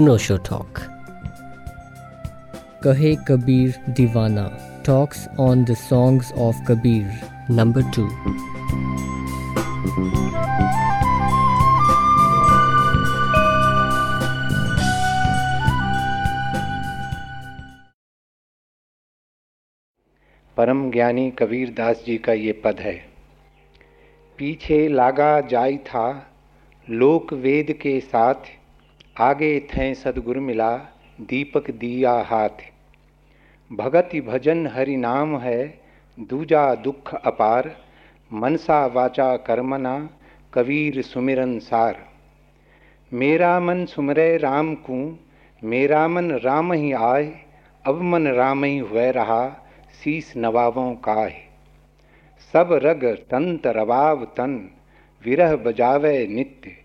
अनोशो talk Kahe Kabir Diwana talks on the songs of Kabir number two परम ज्ञानी कबीर दास जी का ये पद है। पीछे लागा जाय था लोक वेद के साथ आगे थे सदगुरु मिला, दीपक दिया हाथ। भगति भजन हरि नाम है, दूजा दुख अपार। मनसा वाचा कर्मना कबीर सुमिरन सार। मेरा मन सुमरे राम को, मेरा मन राम ही आए। अब मन राम ही हुए रहा शीस नवाबों का है सब रग तंत रवाव तन, विरह बजावे नित्य।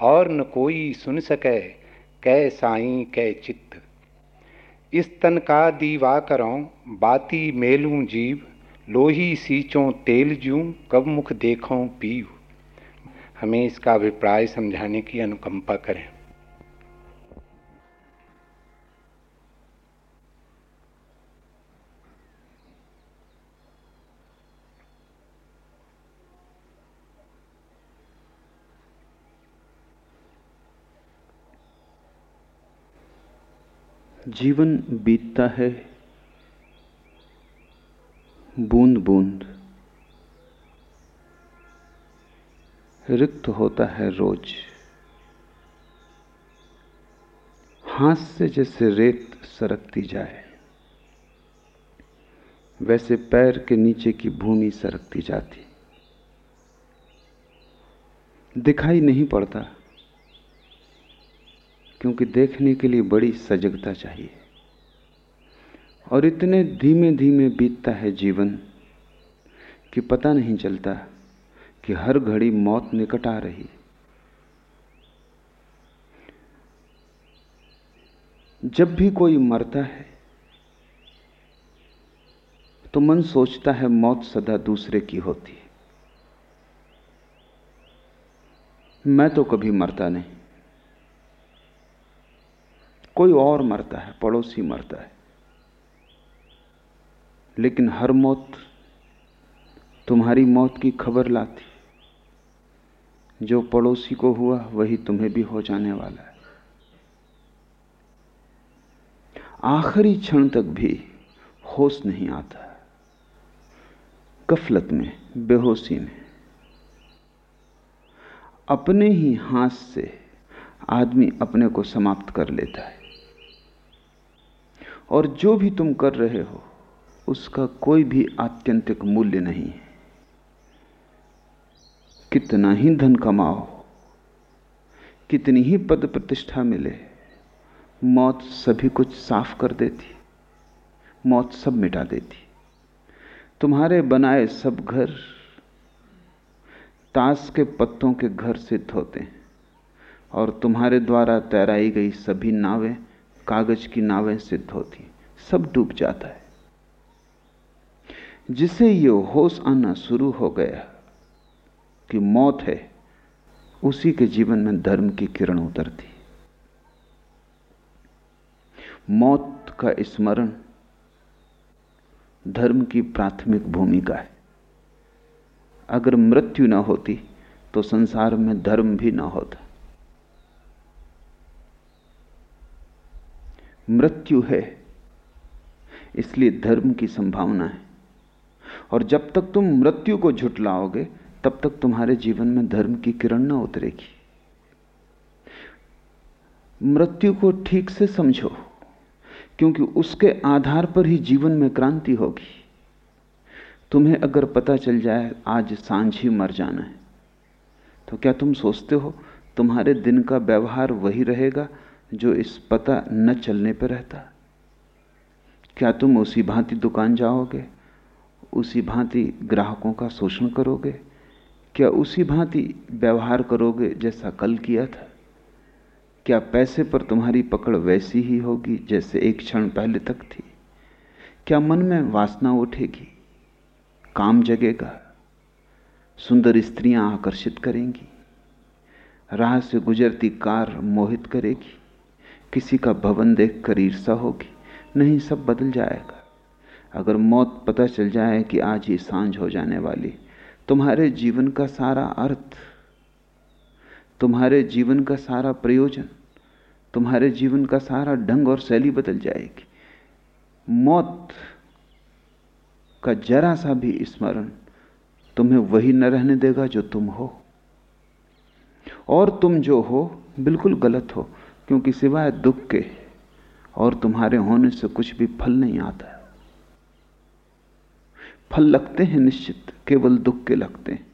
और न कोई सुन सके कै साई, कै चित्त। इस तन का दीवा करो, बाती मेलू जीव, लोही सींचों तेल जू, कब मुख देखो पीव। हमें इसका अभिप्राय समझाने की अनुकंपा करें। जीवन बीतता है। बूंद बूंद। रिक्त होता है रोज। हाथ से जैसे रेत सरकती जाए, वैसे पैर के नीचे की भूमि सरकती जाती। दिखाई नहीं पड़ता। क्योंकि देखने के लिए बड़ी सजगता चाहिए। और इतने धीमे धीमे बीतता है जीवन कि पता नहीं चलता कि हर घड़ी मौत निकट आ रही जब भी कोई मरता है तो मन सोचता है मौत सदा दूसरे की होती है। मैं तो कभी मरता नहीं। कोई और मरता है, पड़ोसी मरता है। लेकिन हर मौत तुम्हारी मौत की खबर लाती। जो पड़ोसी को हुआ, वही तुम्हें भी हो जाने वाला है। आखिरी क्षण तक भी होश नहीं आता। गफलत में, बेहोशी में। अपने ही हाथ से आदमी अपने को समाप्त कर लेता है। और जो भी तुम कर रहे हो, उसका कोई भी आत्यंतिक मूल्य नहीं है। कितना ही धन कमाओ, कितनी ही पद प्रतिष्ठा मिले, मौत सभी कुछ साफ़ कर देती, मौत सब मिटा देती। तुम्हारे बनाए सब घर, ताश के पत्तों के घर सिद्ध होते हैं, और तुम्हारे द्वारा तैराई गई सभी नावें कागज़ की नावें सिद्ध होती, सब डूब जाता है। जिसे ये होश आना शुरू हो गया कि मौत है, उसी के जीवन में धर्म की किरण उतरती। मौत का स्मरण धर्म की प्राथमिक भूमिका है। अगर मृत्यु ना होती तो संसार में धर्म भी ना होता। मृत्यु है। इसलिए धर्म की संभावना है। और जब तक तुम मृत्यु को झुटलाओगे, तब तक तुम्हारे जीवन में धर्म की किरण न उतरेगी। मृत्यु को ठीक से समझो, क्योंकि उसके आधार पर ही जीवन में क्रांति होगी। तुम्हें अगर पता चल जाए, आज साँझ ही मर जाना है। तो क्या तुम सोचते हो, तुम्हारे दिन का व्यवहार वही रहेगा जो इस पता न चलने पर रहता। क्या तुम उसी भांति दुकान जाओगे? उसी भांति ग्राहकों का शोषण करोगे? क्या उसी भांति व्यवहार करोगे जैसा कल किया था? क्या पैसे पर तुम्हारी पकड़ वैसी ही होगी जैसे एक क्षण पहले तक थी? क्या मन में वासना उठेगी? काम जगेगा। सुंदर स्त्रियाँ आकर्षित करेंगी। राह से गुजरती कार मोहित करेगी। किसी का भवन देख कर ईर्षा होगी, नहीं सब बदल जाएगा। अगर मौत पता चल जाए कि आज ही साँझ हो जाने वाली, तुम्हारे जीवन का सारा अर्थ, तुम्हारे जीवन का सारा प्रयोजन, तुम्हारे जीवन का सारा ढंग और शैली बदल जाएगी। मौत का जरा सा भी स्मरण तुम्हें वही न रहने देगा जो तुम हो। और तुम जो हो, बिल्कुल गलत हो। क्योंकि सिवाय दुख के और तुम्हारे होने से कुछ भी फल नहीं आता। फल लगते हैं निश्चित, केवल दुख के लगते हैं।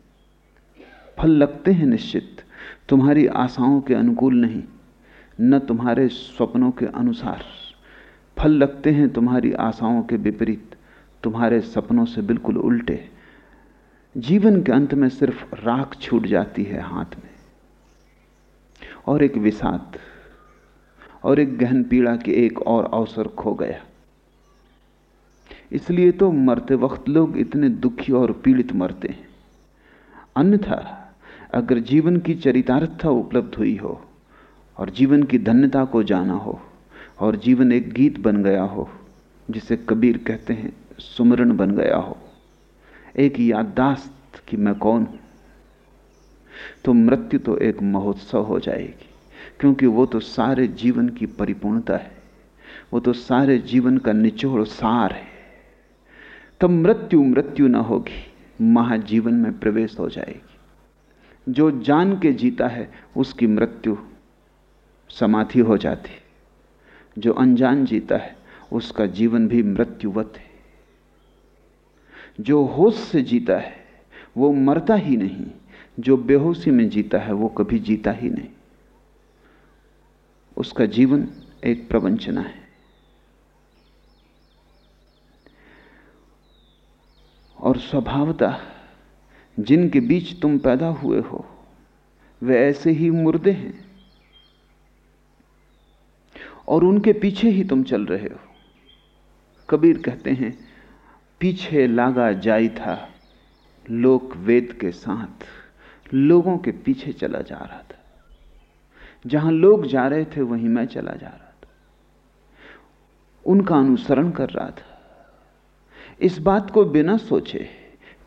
फल लगते हैं निश्चित, तुम्हारी आशाओं के अनुकूल नहीं, न तुम्हारे स्वप्नों के अनुसार। फल लगते हैं तुम्हारी आशाओं के विपरीत, तुम्हारे सपनों से बिल्कुल उल्टे। जीवन के अंत में सिर्फ़ राख छूट जाती है हाथ में। और एक विषाद और एक गहन पीड़ा के एक और अवसर खो गया। इसलिए तो मरते वक्त लोग इतने दुखी और पीड़ित मरते हैं। अन्यथा, अगर जीवन की चरितार्थता उपलब्ध हुई हो, और जीवन की धन्यता को जाना हो, और जीवन एक गीत बन गया हो, जिसे कबीर कहते हैं, सुमरण बन गया हो, एक याददाश्त कि मैं कौन हूँ तो मृत्यु तो एक महोत्सव हो जाएगी। क्योंकि वो तो सारे जीवन की परिपूर्णता है। वो तो सारे जीवन का निचोड़ सार है। तब मृत्यु मृत्यु ना होगी, महाजीवन में प्रवेश हो जाएगी। जो जान के जीता है, उसकी मृत्यु समाधि हो जाती जो अनजान जीता है, उसका जीवन भी मृत्युवत है। जो होश से जीता है, वो मरता ही नहीं। जो बेहोशी में जीता है, वो कभी जीता ही नहीं। उसका जीवन एक प्रवंचना है। और स्वभावतः जिनके बीच तुम पैदा हुए हो, वे ऐसे ही मुर्दे हैं। और उनके पीछे ही तुम चल रहे हो। कबीर कहते हैं, पीछे लागा जाई था, लोक वेद के साथ, लोगों के पीछे चला जा रहा था। जहाँ लोग जा रहे थे, वहीं मैं चला जा रहा था। उनका अनुसरण कर रहा था। इस बात को बिना सोचे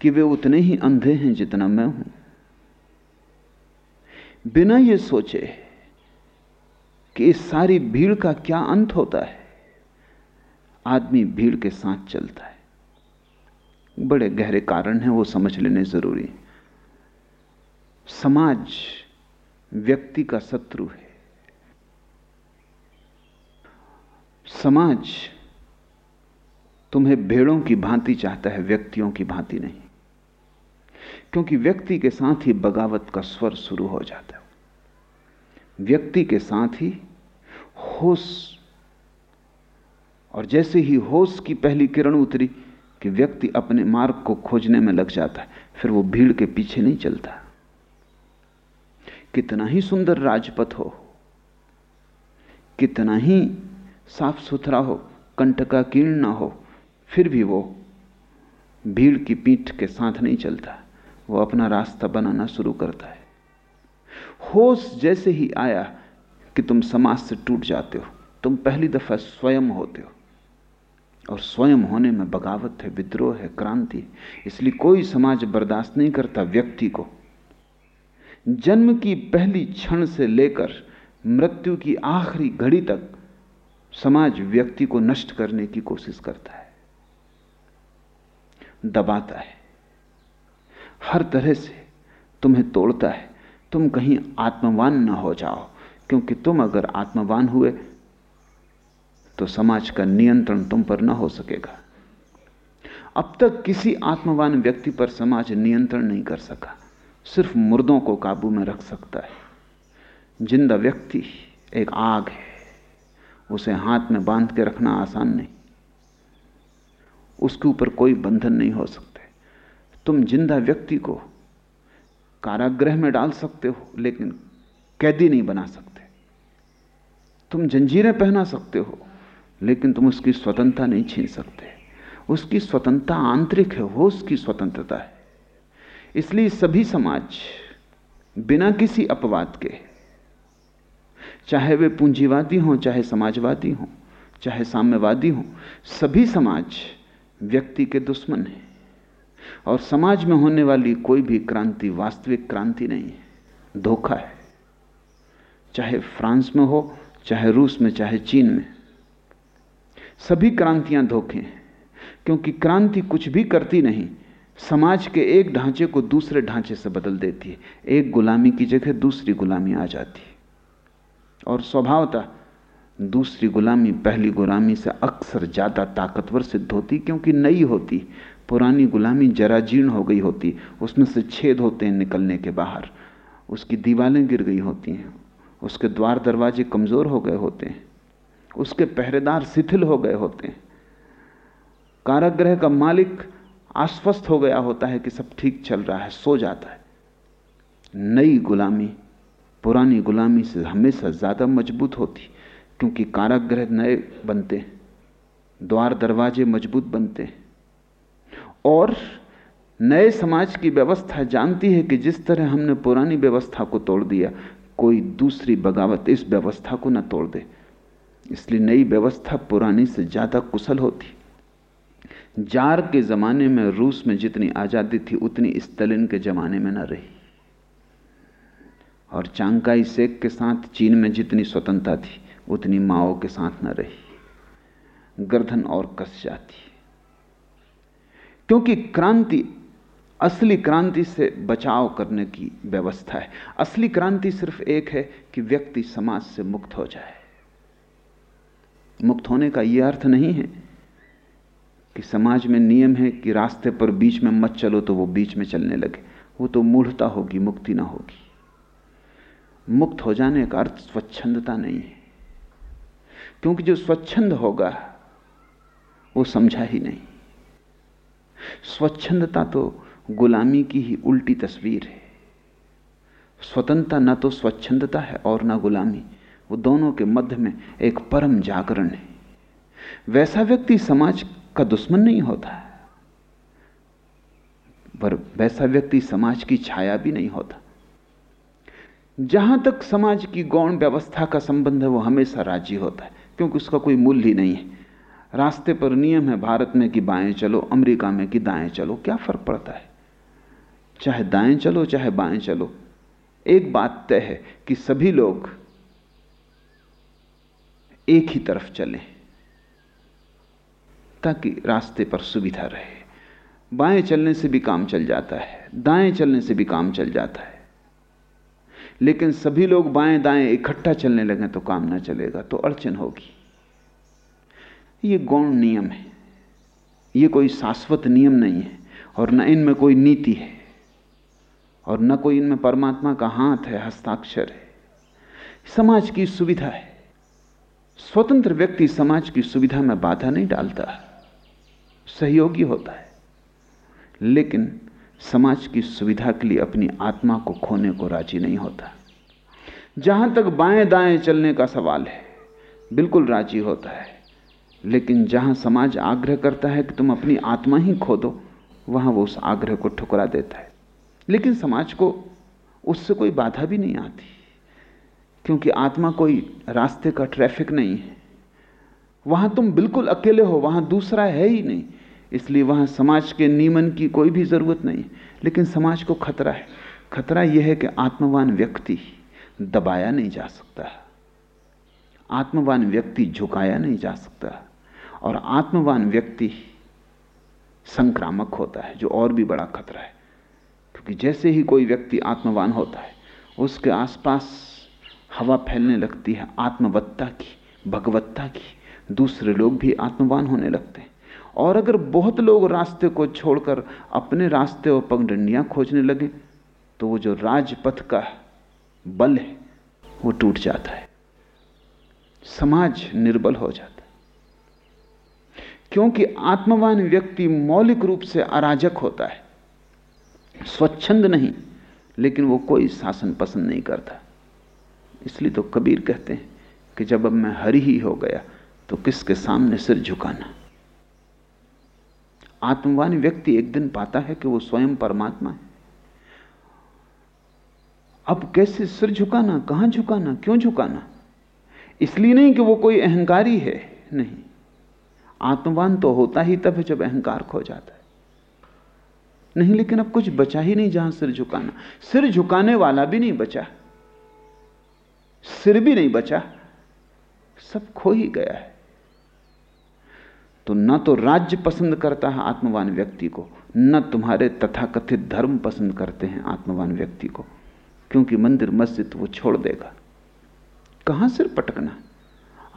कि वे उतने ही अंधे हैं जितना मैं हूँ। बिना यह सोचे कि इस सारी भीड़ का क्या अंत होता है, आदमी भीड़ के साथ चलता है। बड़े गहरे कारण हैं वो समझ लेने ज़रूरी। समाज व्यक्ति का शत्रु है। समाज तुम्हें भेड़ों की भांति चाहता है, व्यक्तियों की भांति नहीं। क्योंकि व्यक्ति के साथ ही बगावत का स्वर शुरू हो जाता है। व्यक्ति के साथ ही होश, और जैसे ही होश की पहली किरण उतरी कि व्यक्ति अपने मार्ग को खोजने में लग जाता है, फिर वो भीड़ के पीछे नहीं चलता। कितना ही सुंदर राजपथ हो, कितना ही साफ़ सुथरा हो कंटका कीर्ण ना हो, फिर भी वो भीड़ की पीठ के साथ नहीं चलता। वो अपना रास्ता बनाना शुरू करता है। होश जैसे ही आया कि तुम समाज से टूट जाते हो, तुम पहली दफ़ा स्वयं होते हो। और स्वयं होने में बगावत है, विद्रोह है, क्रांति इसलिए कोई समाज बर्दाश्त नहीं करता व्यक्ति को। जन्म की पहली क्षण से लेकर मृत्यु की आखिरी घड़ी तक समाज व्यक्ति को नष्ट करने की कोशिश करता है। दबाता है। हर तरह से तुम्हें तोड़ता है। तुम कहीं आत्मवान न हो जाओ, क्योंकि तुम अगर आत्मवान हुए तो समाज का नियंत्रण तुम पर न हो सकेगा। अब तक किसी आत्मवान व्यक्ति पर समाज नियंत्रण नहीं कर सका। सिर्फ़ मुर्दों को काबू में रख सकता है। ज़िंदा व्यक्ति एक आग है। उसे हाथ में बाँध के रखना आसान नहीं। उसके ऊपर कोई बंधन नहीं हो सकते। तुम ज़िंदा व्यक्ति को कारागृह में डाल सकते हो, लेकिन कैदी नहीं बना सकते। तुम जंजीरें पहना सकते हो, लेकिन तुम उसकी स्वतंत्रता नहीं छीन सकते। उसकी स्वतंत्रता आंतरिक है, वो उसकी स्वतंत्रता है। इसलिए सभी समाज बिना किसी अपवाद के, चाहे वे पूंजीवादी हों, चाहे समाजवादी हों, चाहे साम्यवादी हों, सभी समाज व्यक्ति के दुश्मन हैं। और समाज में होने वाली कोई भी क्रांति, वास्तविक क्रांति नहीं है। धोखा है। चाहे फ्रांस में हो, चाहे रूस में, चाहे चीन में, सभी क्रांतियाँ धोखे हैं। क्योंकि क्रांति कुछ भी करती नहीं समाज के एक ढांचे को दूसरे ढांचे से बदल देती है। एक गुलामी की जगह दूसरी गुलामी आ जाती है। और स्वभावता दूसरी गुलामी पहली गुलामी से अक्सर ज़्यादा ताकतवर सिद्ध होती, क्योंकि नई होती। पुरानी गुलामी जरा जीर्ण हो गई होती। उसमें से छेद होते हैं निकलने के बाहर। उसकी दीवारें गिर गई होती हैं। उसके द्वार दरवाजे कमज़ोर हो गए होते हैं। उसके पहरेदार शिथिल हो गए होते हैं। कारागृह का मालिक आश्वस्त हो गया होता है कि सब ठीक चल रहा है, सो जाता है। नई गुलामी, पुरानी गुलामी से हमेशा ज़्यादा मज़बूत होती, क्योंकि कारागृह नए बनते, द्वार दरवाजे मज़बूत बनते। और नए समाज की व्यवस्था जानती है कि जिस तरह हमने पुरानी व्यवस्था को तोड़ दिया, कोई दूसरी बगावत इस व्यवस्था को न तोड़ दे। इसलिए नई व्यवस्था पुरानी से ज़्यादा कुशल होती। जार के जमाने में रूस में जितनी आज़ादी थी, उतनी स्टलिन के जमाने में न रही। और चांगकाई शेख के साथ, चीन में जितनी स्वतंत्रता थी, उतनी माओ के साथ न रही। गर्दन और कस जाती क्योंकि क्रांति, असली क्रांति से बचाव करने की व्यवस्था है। असली क्रांति सिर्फ़ एक है कि व्यक्ति समाज से मुक्त हो जाए। मुक्त होने का यह अर्थ नहीं है कि समाज में नियम है कि रास्ते पर बीच में मत चलो तो वो बीच में चलने लगे। वो तो मूढ़ता होगी, मुक्ति ना होगी। मुक्त हो जाने का अर्थ स्वच्छंदता नहीं है। क्योंकि जो स्वच्छंद होगा, वो समझा ही नहीं। स्वच्छंदता तो गुलामी की ही उल्टी तस्वीर है। स्वतंत्रता ना तो स्वच्छंदता है और ना गुलामी। वो दोनों के मध्य में एक परम जागरण है। वैसा व्यक्ति समाज का दुश्मन नहीं होता। पर वैसा व्यक्ति समाज की छाया भी नहीं होता। जहाँ तक समाज की गौण व्यवस्था का संबंध है, वो हमेशा राज़ी होता है, क्योंकि उसका कोई मूल्य ही नहीं है। रास्ते पर नियम है, भारत में कि बाएँ चलो, अमेरिका में कि दाएँ चलो, क्या फ़र्क पड़ता है? चाहे दाएँ चलो, चाहे बाएँ चलो, एक बात तय है कि सभी लोग एक ही तरफ़ चलें। ताकि रास्ते पर सुविधा रहे। बाएँ चलने से भी काम चल जाता है, दाएँ चलने से भी काम चल जाता है। लेकिन सभी लोग बाएँ दाएँ इकट्ठा चलने लगे तो काम ना चलेगा तो अड़चन होगी। ये गौण नियम है। ये कोई शाश्वत नियम नहीं है और न इनमें कोई नीति है और न कोई इनमें परमात्मा का हाथ है, हस्ताक्षर है। समाज की सुविधा है। स्वतंत्र व्यक्ति समाज की सुविधा में बाधा नहीं डालता। सहयोगी होता है। लेकिन समाज की सुविधा के लिए अपनी आत्मा को खोने को राज़ी नहीं होता। जहाँ तक बाएँ दाएँ चलने का सवाल है, बिल्कुल राज़ी होता है। लेकिन जहाँ समाज आग्रह करता है कि तुम अपनी आत्मा ही खो दो वहाँ वो उस आग्रह को ठुकरा देता है। लेकिन समाज को उससे कोई बाधा भी नहीं आती, क्योंकि आत्मा कोई रास्ते का ट्रैफ़िक नहीं है। वहाँ तुम बिल्कुल अकेले हो, वहाँ दूसरा है ही नहीं। इसलिए वहाँ समाज के नियमन की कोई भी ज़रूरत नहीं लेकिन समाज को खतरा है। खतरा यह है कि आत्मवान व्यक्ति दबाया नहीं जा सकता। आत्मवान व्यक्ति झुकाया नहीं जा सकता। और आत्मवान व्यक्ति संक्रामक होता है, जो और भी बड़ा खतरा है। क्योंकि जैसे ही कोई व्यक्ति आत्मवान होता है, उसके आसपास हवा फैलने लगती है, आत्मवत्ता की, भगवत्ता की। दूसरे लोग भी आत्मवान होने लगते हैं। और अगर बहुत लोग रास्ते को छोड़कर अपने रास्ते और पगडंडियाँ खोजने लगे तो वो जो राजपथ का बल है, वो टूट जाता है। समाज निर्बल हो जाता है। क्योंकि आत्मवान व्यक्ति मौलिक रूप से अराजक होता है। स्वच्छंद नहीं, लेकिन वो कोई शासन पसंद नहीं करता। इसलिए तो कबीर कहते हैं कि जब अब मैं हरि ही हो गया तो किसके सामने सिर झुकाना? आत्मवान व्यक्ति एक दिन पाता है कि वो स्वयं परमात्मा है। अब कैसे सिर झुकाना, कहाँ झुकाना, क्यों झुकाना? इसलिए नहीं कि वो कोई अहंकारी है, नहीं। आत्मवान तो होता ही तब है जब अहंकार खो जाता है। नहीं, लेकिन अब कुछ बचा ही नहीं जहाँ सिर झुकाना। सिर झुकाने वाला भी नहीं बचा। सिर भी नहीं बचा। सब खो ही गया है। तो न तो राज्य पसंद करता है आत्मवान व्यक्ति को, न तुम्हारे तथाकथित धर्म पसंद करते हैं आत्मवान व्यक्ति को, क्योंकि मंदिर मस्जिद वो छोड़ देगा। कहाँ सिर पटकना?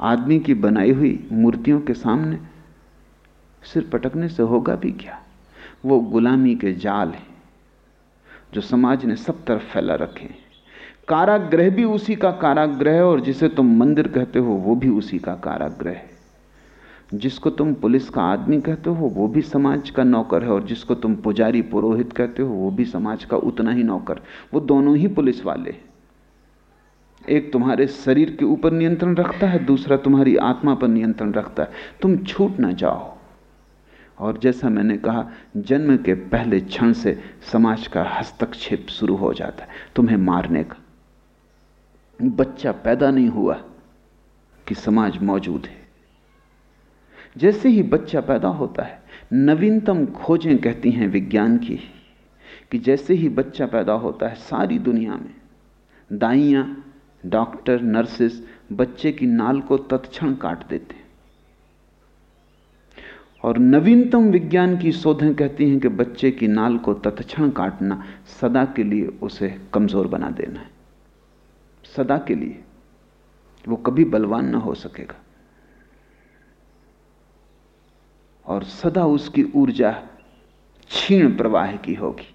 आदमी की बनाई हुई मूर्तियों के सामने सिर पटकने से होगा भी क्या? वो गुलामी के जाल हैं, जो समाज ने सब तरफ़ फैला रखे हैं। काराग्रह भी उसी का काराग्रह है, और जिसे तुम मंदिर कहते हो, वो भी उसी का काराग्रह है। जिसको तुम पुलिस का आदमी कहते हो, वो भी समाज का नौकर है, और जिसको तुम पुजारी पुरोहित कहते हो, वो भी समाज का उतना ही नौकर। वो दोनों ही पुलिस वाले। एक तुम्हारे शरीर के ऊपर नियंत्रण रखता है, दूसरा तुम्हारी आत्मा पर नियंत्रण रखता है। तुम छूट ना जाओ। और जैसा मैंने कहा, जन्म के पहले क्षण से समाज का हस्तक्षेप शुरू हो जाता है, तुम्हें मारने का। बच्चा पैदा नहीं हुआ कि समाज मौजूद है। जैसे ही बच्चा पैदा होता है, नवीनतम खोजें कहती हैं विज्ञान की कि जैसे ही बच्चा पैदा होता है सारी दुनिया में, दाइयाँ, डॉक्टर, नर्सेस, बच्चे की नाल को तत्क्षण काट देते हैं। और नवीनतम विज्ञान की शोधें कहती हैं कि बच्चे की नाल को तत्क्षण काटना सदा के लिए उसे कमज़ोर बना देना है। सदा के लिए, वो कभी बलवान ना हो सकेगा। और सदा उसकी ऊर्जा क्षीण प्रवाह की होगी।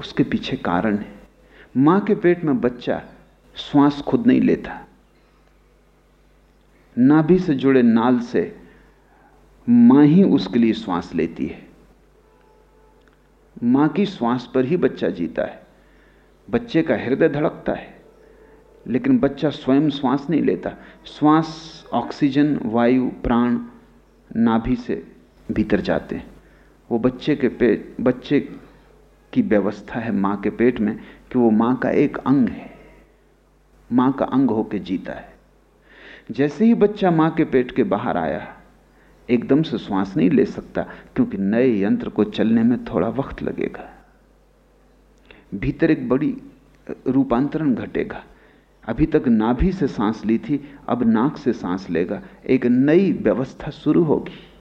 उसके पीछे कारण है। माँ के पेट में बच्चा श्वास खुद नहीं लेता। नाभि से जुड़े नाल से माँ ही उसके लिए श्वास लेती है। माँ की श्वास पर ही बच्चा जीता है। बच्चे का हृदय धड़कता है। लेकिन बच्चा स्वयं श्वास नहीं लेता। श्वास, ऑक्सीजन, वायु, प्राण, नाभि से भीतर जाते हैं। वो बच्चे के पेट बच्चे की व्यवस्था है माँ के पेट में कि वो माँ का एक अंग है। माँ का अंग होकर जीता है। जैसे ही बच्चा माँ के पेट के बाहर आया, एकदम से श्वास नहीं ले सकता, क्योंकि नए यंत्र को चलने में थोड़ा वक्त लगेगा। भीतर एक बड़ी रूपांतरण घटेगा। अभी तक नाभि से सांस ली थी, अब नाक से सांस लेगा। एक नई व्यवस्था शुरू होगी।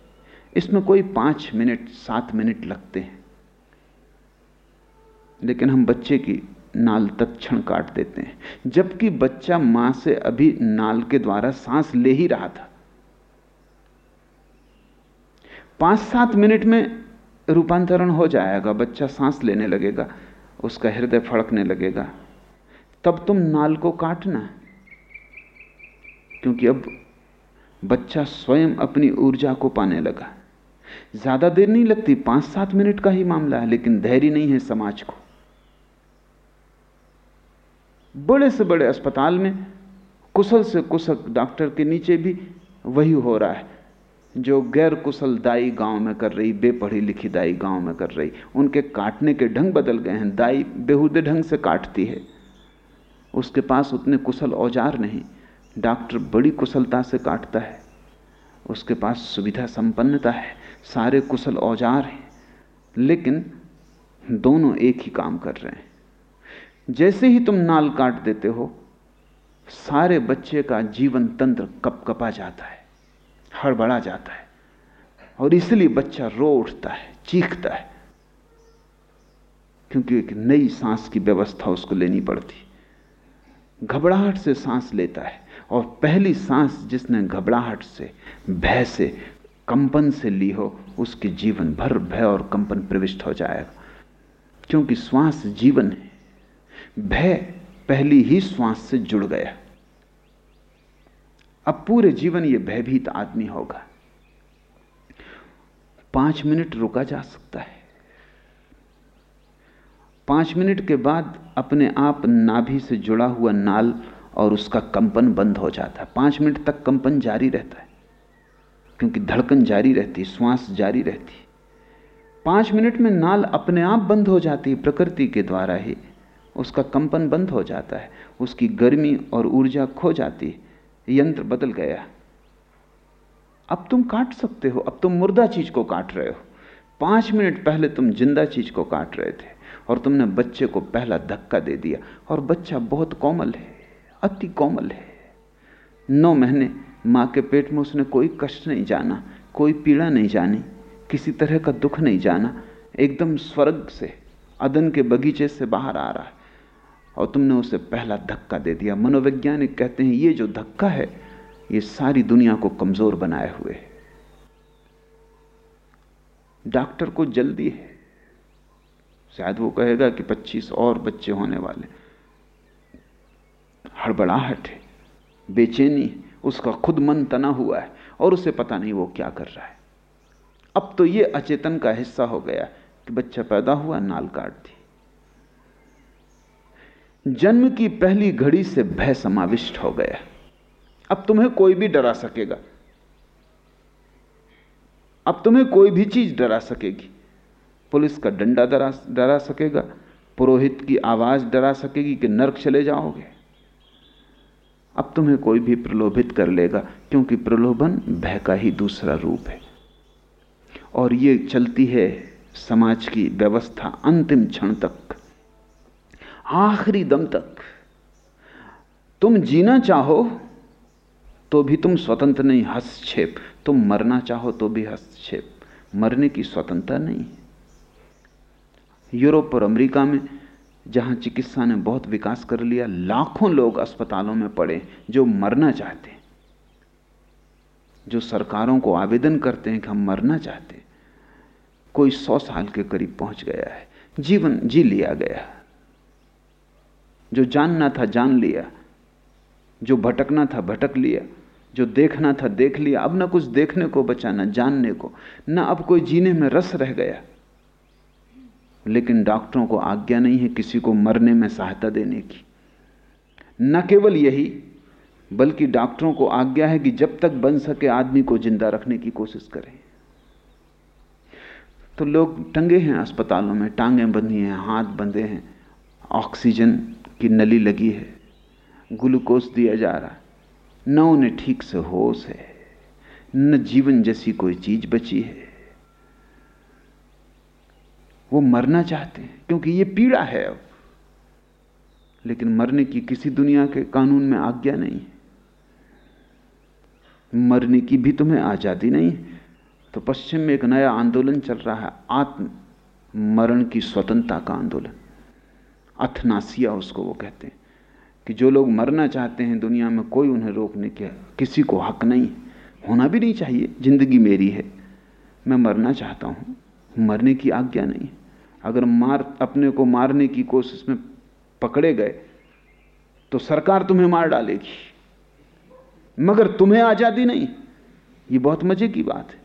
इसमें कोई पाँच मिनट, सात मिनट लगते हैं। लेकिन हम बच्चे की नाल तत्क्षण काट देते हैं। जबकि बच्चा माँ से अभी नाल के द्वारा सांस ले ही रहा था। पाँच सात मिनट में रूपांतरण हो जाएगा, बच्चा सांस लेने लगेगा, उसका हृदय फड़कने लगेगा। तब तुम नाल को काटना क्योंकि अब बच्चा स्वयं अपनी ऊर्जा को पाने लगा। ज़्यादा देर नहीं लगती पाँच सात मिनट का ही मामला है, लेकिन धैर्य नहीं है समाज को। बड़े से बड़े अस्पताल में कुशल से कुशल डॉक्टर के नीचे भी वही हो रहा है, जो गैर कुशल दाई गाँव में कर रही, बेपढ़ी लिखी दाई गाँव में कर रही। उनके काटने के ढंग बदल गए हैं, दाई बेहुदे ढंग से काटती है। उसके पास उतने कुशल औज़ार नहीं, डॉक्टर बड़ी कुशलता से काटता है। उसके पास सुविधा संपन्नता है। सारे कुशल औज़ार हैं, लेकिन दोनों एक ही काम कर रहे हैं। जैसे ही तुम नाल काट देते हो, सारे बच्चे का जीवन तंत्र कप कपा जाता है, हड़बड़ा जाता है, और इसलिए बच्चा रो उठता है, चीखता है, क्योंकि एक नई सांस की व्यवस्था उसको लेनी पड़ती। घबराहट से सांस लेता है, और पहली सांस जिसने घबराहट से, भय से कंपन से ली हो, उसके जीवन भर भय और कंपन प्रविष्ट हो जाएगा। क्योंकि श्वास जीवन है, भय पहली ही श्वास से जुड़ गया। अब पूरे जीवन ये भयभीत आदमी होगा। पाँच मिनट रुका जा सकता है। पाँच मिनट के बाद अपने आप नाभि से जुड़ा हुआ नाल और उसका कंपन बंद हो जाता है। पाँच मिनट तक कंपन जारी रहता है। क्योंकि धड़कन जारी रहती, श्वास जारी रहती। पाँच मिनट में नाल अपने आप बंद हो जाती, प्रकृति के द्वारा ही। उसका कंपन बंद हो जाता है, उसकी गर्मी और ऊर्जा खो जाती, यंत्र बदल गया। अब तुम काट सकते हो, अब तुम मुर्दा चीज़ को काट रहे हो। पाँच मिनट पहले तुम ज़िंदा चीज़ को काट रहे थे, और तुमने बच्चे को पहला धक्का दे दिया, और बच्चा बहुत कोमल है, अति कोमल है। नौ महीने माँ के पेट में उसने कोई कष्ट नहीं जाना, कोई पीड़ा नहीं जानी, किसी तरह का दुख नहीं जाना, एकदम स्वर्ग से, अदन के बगीचे से बाहर आ रहा है। और तुमने उसे पहला धक्का दे दिया। मनोवैज्ञानिक कहते हैं, ये जो धक्का है, ये सारी दुनिया को कमज़ोर बनाए हुए है। डॉक्टर को जल्दी है। शायद वो कहेगा कि 25 और बच्चे होने वाले हड़बड़ाहट है, बेचैनी उसका खुद मन तना हुआ है और उसे पता नहीं वो क्या कर रहा है। अब तो ये अचेतन का हिस्सा हो गया कि बच्चा पैदा हुआ, नाल काट दी। जन्म की पहली घड़ी से भय समाविष्ट हो गया। अब तुम्हें कोई भी डरा सकेगा। अब तुम्हें कोई भी चीज़ डरा सकेगी। पुलिस का डंडा डरा डरा सकेगा, पुरोहित की आवाज़ डरा सकेगी कि नर्क चले जाओगे। अब तुम्हें कोई भी प्रलोभित कर लेगा, क्योंकि प्रलोभन भय का ही दूसरा रूप है। और ये चलती है समाज की व्यवस्था अंतिम क्षण तक, आखिरी दम तक। तुम जीना चाहो तो भी तुम स्वतंत्र नहीं, हस्तक्षेप। तुम मरना चाहो तो भी हस्तक्षेप। मरने की स्वतंत्रता नहीं। यूरोप और अमेरिका में जहाँ चिकित्सा ने बहुत विकास कर लिया, लाखों लोग अस्पतालों में पड़े जो मरना चाहते। जो सरकारों को आवेदन करते हैं कि हम मरना चाहते। कोई सौ साल के करीब पहुँच गया है, जीवन जी लिया गया। जो जानना था, जान लिया। जो भटकना था, भटक लिया। जो देखना था, देख लिया। अब ना कुछ देखने को बचा, ना जानने को। ना अब कोई जीने में रस रह गया। लेकिन डॉक्टरों को आज्ञा नहीं है किसी को मरने में सहायता देने की। न केवल यही, बल्कि डॉक्टरों को आज्ञा है कि जब तक बन सके आदमी को ज़िंदा रखने की कोशिश करें। तो लोग टंगे हैं अस्पतालों में, टांगे बंधी हैं, हाथ बंधे हैं। ऑक्सीजन की नली लगी है, ग्लूकोज दिया जा रहा है। न उन्हें ठीक से होश है, न जीवन जैसी कोई चीज़ बची है। वो मरना चाहते हैं, क्योंकि ये पीड़ा है अब। लेकिन मरने की किसी दुनिया के कानून में आज्ञा नहीं है। मरने की भी तुम्हें आज़ादी नहीं तो पश्चिम में एक नया आंदोलन चल रहा है, आत्म मरण की स्वतंत्रता का आंदोलन। अथनासिया उसको वो कहते हैं कि जो लोग मरना चाहते हैं दुनिया में, कोई उन्हें रोकने के, किसी को हक नहीं होना भी नहीं चाहिए, ज़िंदगी मेरी है, मैं मरना चाहता हूँ, मरने की आज्ञा नहीं अगर मार, अपने को मारने की कोशिश में पकड़े गए तो सरकार तुम्हें मार डालेगी। मगर तुम्हें आज़ादी नहीं। ये बहुत मज़े की बात है।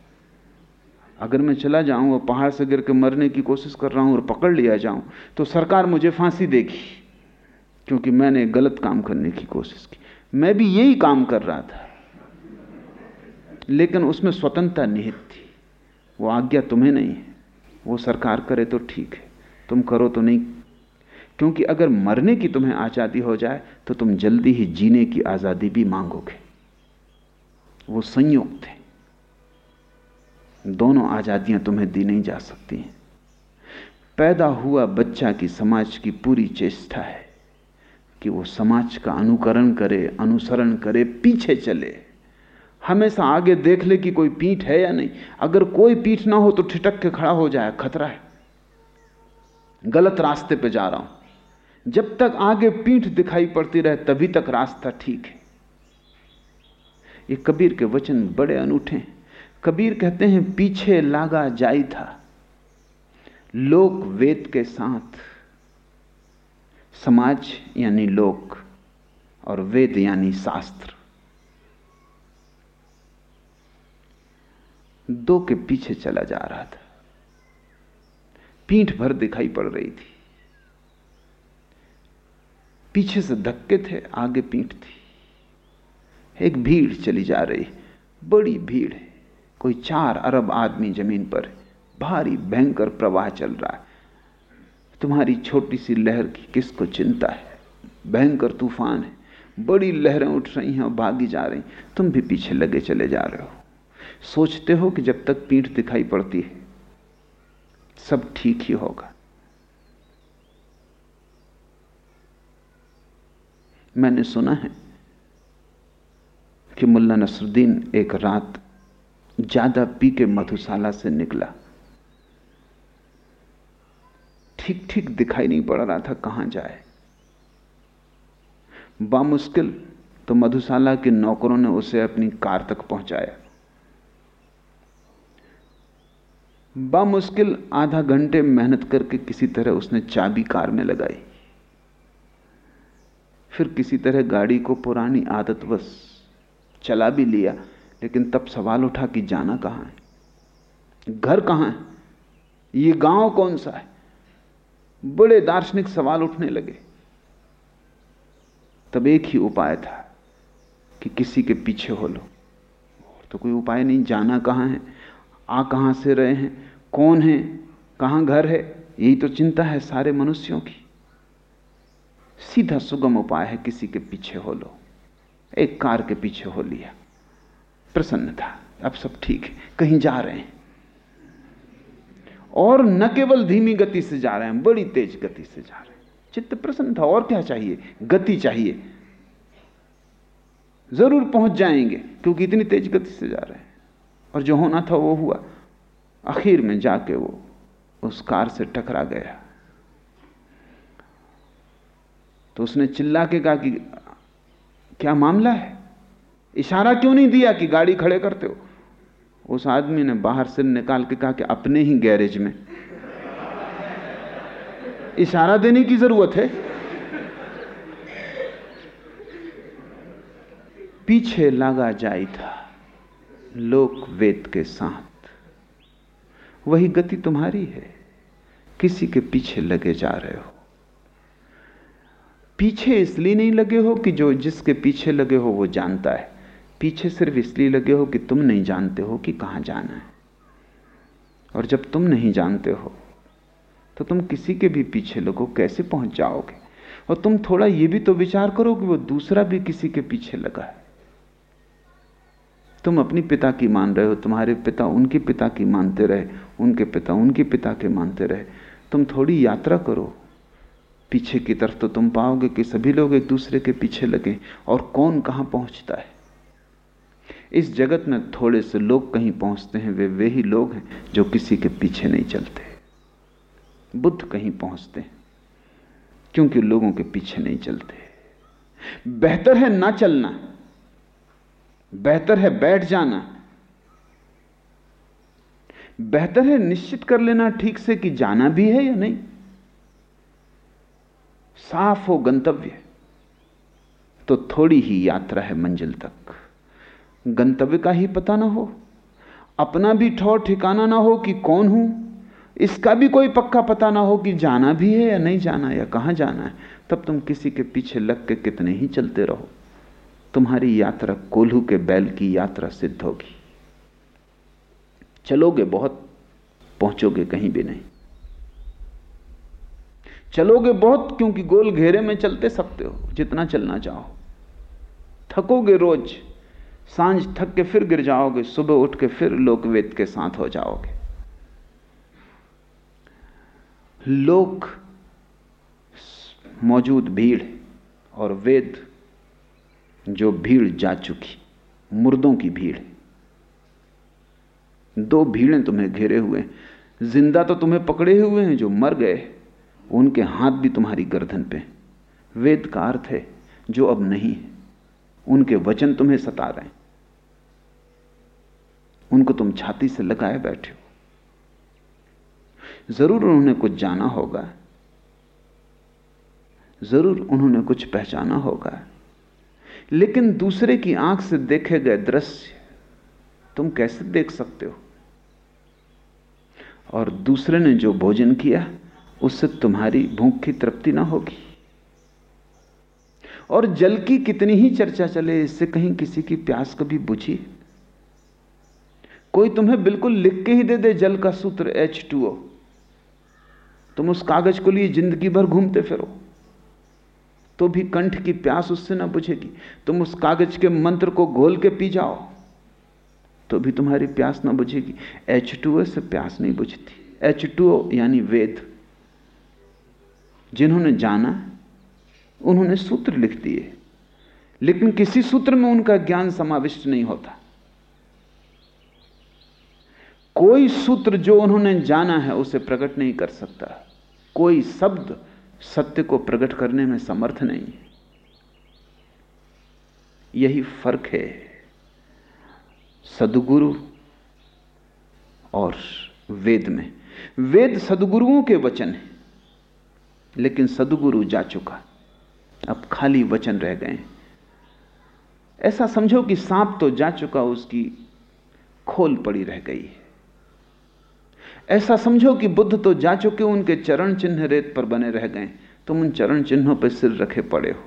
अगर मैं चला जाऊँ और पहाड़ से गिर के मरने की कोशिश कर रहा हूँ और पकड़ लिया जाऊँ तो सरकार मुझे फांसी देगी, क्योंकि मैंने गलत काम करने की कोशिश की। मैं भी यही काम कर रहा था। लेकिन उसमें स्वतंत्रता निहित थी। वो आज्ञा तुम्हें नहीं है। वो सरकार करे तो ठीक है। तुम करो तो नहीं। क्योंकि अगर मरने की तुम्हें आज़ादी हो जाए तो तुम जल्दी ही जीने की आज़ादी भी मांगोगे। वो संयुक्त है। दोनों आज़ादियाँ तुम्हें दी नहीं जा सकती हैं। पैदा हुआ बच्चा की समाज की पूरी चेष्टा है कि वो समाज का अनुकरण करे, अनुसरण करे, पीछे चले। हमेशा आगे देख ले कि कोई पीठ है या नहीं। अगर कोई पीठ ना हो तो ठिटक के खड़ा हो जाए, खतरा है। गलत रास्ते पे जा रहा हूँ। जब तक आगे पीठ दिखाई पड़ती रहे, तभी तक रास्ता ठीक है। ये कबीर के वचन बड़े अनूठे हैं। कबीर कहते हैं, पीछे लागा जाई था। लोक वेद के साथ, समाज यानी लोक और वेद यानी शास्त्र। दो के पीछे चला जा रहा था। पीठ भर दिखाई पड़ रही थी। पीछे से धक्के थे, आगे पीठ थी। एक भीड़ चली जा रही, बड़ी भीड़ है। कोई चार अरब आदमी ज़मीन पर, भारी भयंकर प्रवाह चल रहा है। तुम्हारी छोटी सी लहर की किसको चिंता है? भयंकर तूफ़ान है। बड़ी लहरें उठ रही हैं और भागी जा रही तुम भी पीछे लगे चले जा रहे हो। सोचते हो कि जब तक पीठ दिखाई पड़ती है, सब ठीक ही होगा। मैंने सुना है कि मुल्ला नसरुद्दीन एक रात ज़्यादा पी के मधुशाला से निकला। ठीक ठीक दिखाई नहीं पड़ रहा था कहाँ जाए। बामुश्किल तो मधुशाला के नौकरों ने उसे अपनी कार तक पहुँचाया। बामुश्किल आधा घंटे मेहनत करके किसी तरह उसने चाबी कार में लगाई। फिर किसी तरह गाड़ी को पुरानी आदत बस चला भी लिया, लेकिन तब सवाल उठा कि जाना कहाँ है? घर कहाँ है? ये गाँव कौन सा है? बड़े दार्शनिक सवाल उठने लगे। तब एक ही उपाय था कि किसी के पीछे हो लो। तो कोई उपाय नहीं, जाना कहाँ है? आ कहाँ से रहे हैं? कौन है? कहाँ घर है? यही तो चिंता है सारे मनुष्यों की। सीधा सुगम उपाय है किसी के पीछे हो लो। एक कार के पीछे हो लिया। प्रसन्न था। अब सब ठीक है। कहीं जा रहे हैं। और न केवल धीमी गति से जा रहे हैं, बड़ी तेज गति से जा रहे हैं। चित्त प्रसन्न था। और क्या चाहिए? गति चाहिए। ज़रूर पहुँच जाएँगे, क्योंकि इतनी तेज गति से जा रहे हैं। और जो होना था वो हुआ। आखिर में जाके वो उस कार से टकरा गया। तो उसने चिल्ला के कहा कि, क्या मामला है? इशारा क्यों नहीं दिया कि गाड़ी खड़े करते हो? उस आदमी ने बाहर से निकाल के कहा कि, अपने ही गैरेज में। इशारा देने की ज़रूरत है? पीछे लगा जाई था लोक वेद के साथ। वही गति तुम्हारी है। किसी के पीछे लगे जा रहे हो। पीछे इसलिए नहीं लगे हो कि जो जिसके पीछे लगे हो वो जानता है। पीछे सिर्फ़ इसलिए लगे हो कि तुम नहीं जानते हो कि कहाँ जाना है। और जब तुम नहीं जानते हो तो तुम किसी के भी पीछे लगो कैसे पहुँच जाओगे? और तुम थोड़ा ये भी तो विचार करो कि वो दूसरा भी किसी के पीछे लगा है। तुम अपनी पिता की मान रहे हो, तुम्हारे पिता उनके पिता की मानते रहे, उनके पिता उनके पिता के मानते रहे। तुम थोड़ी यात्रा करो। पीछे की तरफ़ तो तुम पाओगे कि सभी लोग एक दूसरे के पीछे लगे और कौन कहाँ पहुँचता है। इस जगत में थोड़े से लोग कहीं पहुँचते हैं, वे वे ही लोग हैं जो किसी के पीछे नहीं चलते। बुद्ध कहीं पहुँचते हैं, क्योंकि लोगों के पीछे नहीं चलते। बेहतर है ना चलना। बेहतर है बैठ जाना। बेहतर है निश्चित कर लेना ठीक से कि जाना भी है या नहीं। साफ़ हो गंतव्य। तो थोड़ी ही यात्रा है मंजिल तक। गंतव्य का ही पता ना हो। अपना भी ठौर ठिकाना ना हो कि कौन हूँ। इसका भी कोई पक्का पता ना हो कि जाना भी है या नहीं जाना या कहाँ जाना है। तब तुम किसी के पीछे लग के कितने ही चलते रहो। तुम्हारी यात्रा कोल्हू के बैल की यात्रा सिद्ध होगी। चलोगे बहुत, पहुंचोगे कहीं भी नहीं। चलोगे बहुत क्योंकि गोल घेरे में चलते सकते हो, जितना चलना चाहो। थकोगे रोज, साँझ थक के फिर गिर जाओगे, सुबह उठ के फिर लोकवेद के साथ हो जाओगे। लोक, मौजूद भीड़ और वेद जो भीड़ जा चुकी, मुर्दों की भीड़। दो भीड़ें तुम्हें घेरे हुए ज़िंदा तो तुम्हें पकड़े हुए हैं जो मर गए, उनके हाथ भी तुम्हारी गर्दन पे। वेद का अर्थ है, जो अब नहीं है, उनके वचन तुम्हें सता रहे हैं। उनको तुम छाती से लगाए बैठे हो। ज़रूर उन्होंने कुछ जाना होगा। ज़रूर उन्होंने कुछ पहचाना होगा। लेकिन दूसरे की आँख से देखे गए दृश्य तुम कैसे देख सकते हो? और दूसरे ने जो भोजन किया, उससे तुम्हारी भूख की तृप्ति ना होगी। और जल की कितनी ही चर्चा चले, इससे कहीं किसी की प्यास कभी बुझी? कोई तुम्हें बिल्कुल लिख के ही दे दे जल का सूत्र एच टू ओ तुम उस कागज़ को लिए ज़िंदगी भर घूमते फिरो। तो भी कंठ की प्यास उससे ना बुझेगी। तुम उस कागज़ के मंत्र को घोल के पी जाओ तो भी तुम्हारी प्यास ना बुझेगी। एच टू से प्यास नहीं बुझती। एच टू यानी वेद। जिन्होंने जाना, उन्होंने सूत्र लिख दिए। लेकिन किसी सूत्र में उनका ज्ञान समाविष्ट नहीं होता। कोई सूत्र जो उन्होंने जाना है, उसे प्रकट नहीं कर सकता। कोई शब्द सत्य को प्रकट करने में समर्थ नहीं है। यही फ़र्क है सदगुरु और वेद में। वेद सदगुरुओं के वचन है, लेकिन सदगुरु जा चुका। अब खाली वचन रह गए। ऐसा समझो कि सांप तो जा चुका, उसकी खोल पड़ी रह गई है। ऐसा समझो कि बुद्ध तो जा चुके उनके चरण चिन्ह रेत पर बने रह गए। तुम उन चरण चिन्हों पर सिर रखे पड़े हो।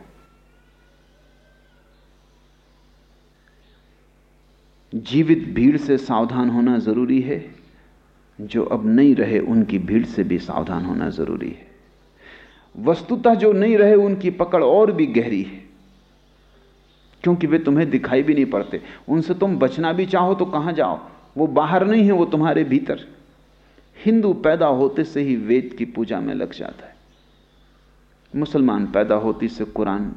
जीवित भीड़ से सावधान होना ज़रूरी है। जो अब नहीं रहे, उनकी भीड़ से भी सावधान होना ज़रूरी है। वस्तुतः जो नहीं रहे, उनकी पकड़ और भी गहरी है। क्योंकि वे तुम्हें दिखाई भी नहीं पड़ते। उनसे तुम बचना भी चाहो तो कहाँ जाओ? वो बाहर नहीं है, वो तुम्हारे भीतर। हिंदू पैदा होते से ही वेद की पूजा में लग जाता है। मुसलमान पैदा होते से कुरान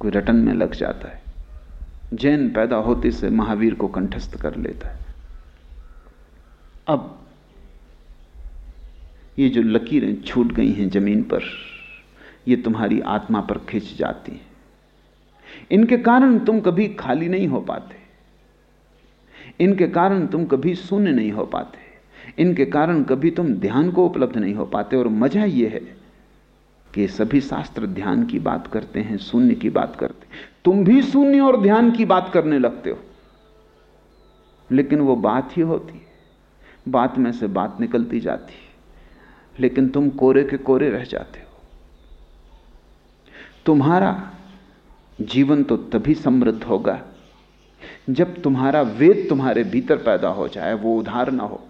कोई रटन में लग जाता है। जैन पैदा होते से महावीर को कंठस्थ कर लेता है। अब ये जो लकीरें छूट गई हैं ज़मीन पर, ये तुम्हारी आत्मा पर खिंच जाती हैं। इनके कारण तुम कभी खाली नहीं हो पाते। इनके कारण तुम कभी शून्य नहीं हो पाते। इनके कारण कभी तुम ध्यान को उपलब्ध नहीं हो पाते और मज़ा यह है कि सभी शास्त्र ध्यान की बात करते हैं, शून्य की बात करते तुम भी शून्य और ध्यान की बात करने लगते हो। लेकिन वो बात ही होती है। बात में से बात निकलती जाती है। लेकिन तुम कोरे के कोरे रह जाते हो। तुम्हारा जीवन तो तभी समृद्ध होगा जब तुम्हारा वेद तुम्हारे भीतर पैदा हो जाए, वो उधार ना हो।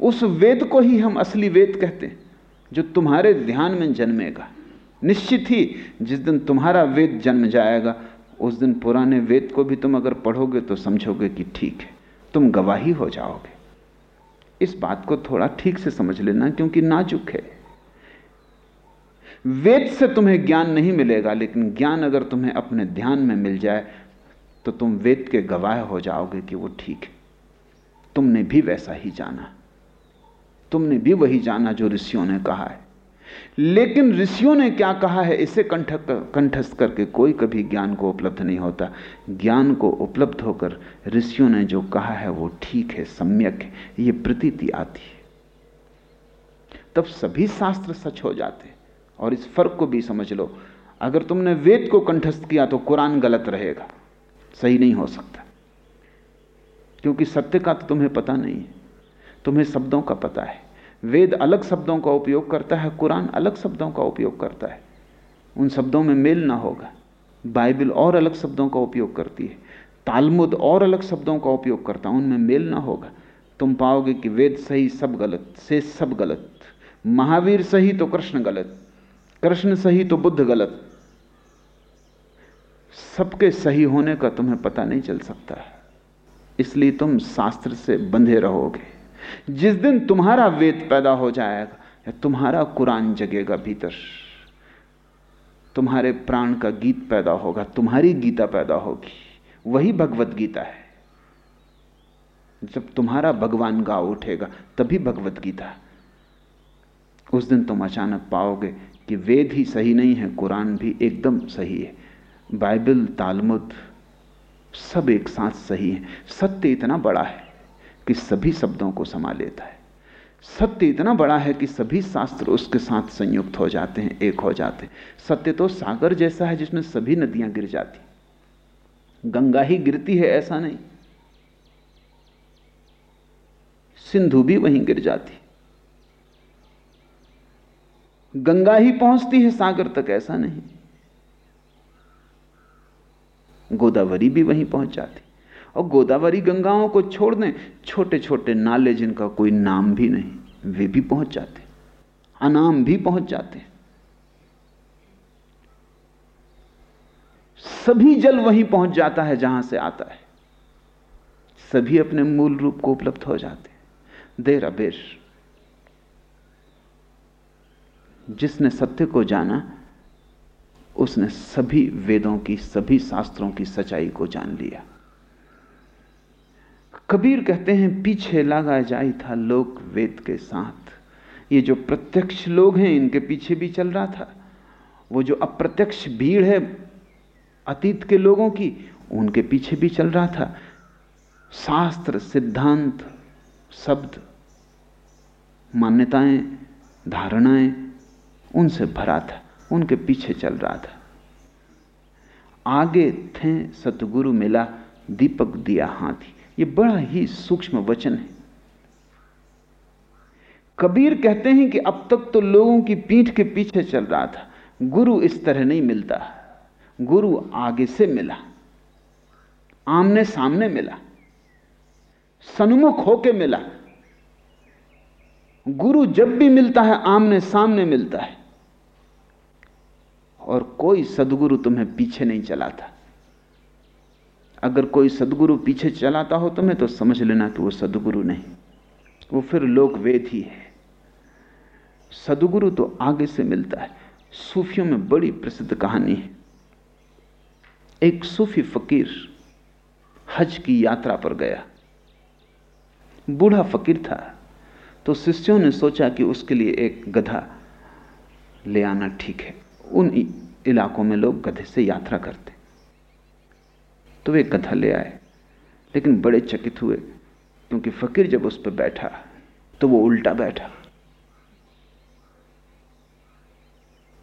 उस वेद को ही हम असली वेद कहते हैं, जो तुम्हारे ध्यान में जन्मेगा। निश्चित ही, जिस दिन तुम्हारा वेद जन्म जाएगा, उस दिन पुराने वेद को भी तुम अगर पढ़ोगे तो समझोगे कि ठीक है, तुम गवाही हो जाओगे। इस बात को थोड़ा ठीक से समझ लेना, क्योंकि नाजुक है। वेद से तुम्हें ज्ञान नहीं मिलेगा, लेकिन ज्ञान अगर तुम्हें अपने ध्यान में मिल जाए तो तुम वेद के गवाह हो जाओगे कि वो ठीक है। तुमने भी वैसा ही जाना। तुमने भी वही जाना जो ऋषियों ने कहा है। लेकिन ऋषियों ने क्या कहा है, इसे कंठक कंठस्थ करके कोई कभी ज्ञान को उपलब्ध नहीं होता। ज्ञान को उपलब्ध होकर ऋषियों ने जो कहा है, वो ठीक है, सम्यक है, ये प्रतीति आती है। तब सभी शास्त्र सच हो जाते और इस फ़र्क को भी समझ लो। अगर तुमने वेद को कंठस्थ किया तो कुरान गलत रहेगा। सही नहीं हो सकता। क्योंकि सत्य का तो तुम्हें पता नहीं है। तुम्हें शब्दों का पता है। वेद अलग शब्दों का उपयोग करता है, कुरान अलग शब्दों का उपयोग करता है। उन शब्दों में मेल ना होगा। बाइबल और अलग शब्दों का उपयोग करती है। तालमुद और अलग शब्दों का उपयोग करता है, उनमें मेल ना होगा। तुम पाओगे कि वेद सही, सब गलत, से सब गलत। महावीर सही तो कृष्ण गलत। कृष्ण सही तो बुद्ध गलत। सबके सही होने का तुम्हें पता नहीं चल सकता। इसलिए तुम शास्त्र से बंधे रहोगे। जिस दिन तुम्हारा वेद पैदा हो जाएगा, या तुम्हारा कुरान जगेगा भीतर, तुम्हारे प्राण का गीत पैदा होगा, तुम्हारी गीता पैदा होगी। वही भगवत गीता है। जब तुम्हारा भगवान गा उठेगा, तभी भगवत गीता। उस दिन तुम अचानक पाओगे कि वेद ही सही नहीं है, कुरान भी एकदम सही है। बाइबल, तालमुद सब एक साथ सही है। सत्य इतना बड़ा है। कि सभी शब्दों को समा लेता है। सत्य इतना बड़ा है कि सभी शास्त्र उसके साथ संयुक्त हो जाते हैं, एक हो जाते हैं। सत्य तो सागर जैसा है जिसमें सभी नदियाँ गिर जाती गंगा ही गिरती है, ऐसा नहीं। सिंधु भी वहीं गिर जाती गंगा ही पहुँचती है सागर तक, ऐसा नहीं। गोदावरी भी वहीं पहुँच जाती। और गोदावरी गंगाओं को छोड़ दें छोटे छोटे नाले जिनका कोई नाम भी नहीं, वे भी पहुँच जाते अनाम भी पहुँच जाते सभी जल वहीं पहुँच जाता है जहाँ से आता है। सभी अपने मूल रूप को उपलब्ध हो जाते देर अबेर जिसने सत्य को जाना, उसने सभी वेदों की, सभी शास्त्रों की सच्चाई को जान लिया। कबीर कहते हैं, पीछे लगा जाई था लोक वेद के साथ। ये जो प्रत्यक्ष लोग हैं, इनके पीछे भी चल रहा था। वो जो अप्रत्यक्ष भीड़ है, अतीत के लोगों की, उनके पीछे भी चल रहा था। शास्त्र, सिद्धांत, शब्द, मान्यताएँ, धारणाएँ, उनसे भरा था, उनके पीछे चल रहा था। आगे थे, सतगुरु मिला, दीपक दिया हाथी। ये बड़ा ही सूक्ष्म वचन है। कबीर कहते हैं कि अब तक तो लोगों की पीठ के पीछे चल रहा था। गुरु इस तरह नहीं मिलता। गुरु आगे से मिला। आमने सामने मिला। सन्मुख होके मिला। गुरु जब भी मिलता है, आमने सामने मिलता है। और कोई सदगुरु तुम्हें पीछे नहीं चलाता। अगर कोई सदगुरु पीछे चलाता हो तुम्हें तो समझ लेना कि वो सदगुरु नहीं। वो फिर लोक वेद ही है। सदगुरु तो आगे से मिलता है। सूफियों में बड़ी प्रसिद्ध कहानी है। एक सूफी फकीर हज की यात्रा पर गया। बूढ़ा फकीर था तो शिष्यों ने सोचा कि उसके लिए एक गधा ले आना ठीक है। उन इलाकों में लोग गधे से यात्रा करते। तो वे गधा ले आए। लेकिन बड़े चकित हुए, क्योंकि फकीर जब उस पर बैठा तो वो उल्टा बैठा।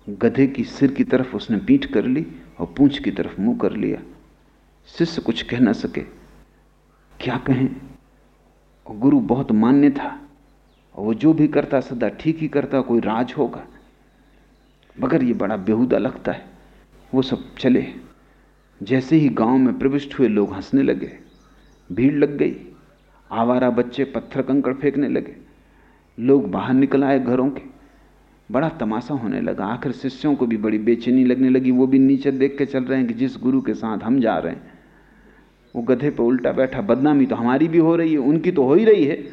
गधे की सिर की तरफ़ उसने पीठ कर ली और पूंछ की तरफ़ मुँह कर लिया। शिष्य कुछ कह ना सके। क्या कहें? और गुरु बहुत मान्य था, और वो जो भी करता सदा ठीक ही करता, कोई राज होगा। मगर ये बड़ा बेहुदा लगता है। वो सब चले। जैसे ही गाँव में प्रविष्ट हुए लोग हंसने लगे, भीड़ लग गई, आवारा बच्चे पत्थर कंकड़ फेंकने लगे, लोग बाहर निकल आए घरों के। बड़ा तमाशा होने लगा। आखिर शिष्यों को भी बड़ी बेचैनी लगने लगी। वो भी नीचे देख के चल रहे हैं कि जिस गुरु के साथ हम जा रहे हैं, वो गधे पर उल्टा बैठा, बदनामी तो हमारी भी हो रही है, उनकी तो हो ही रही है।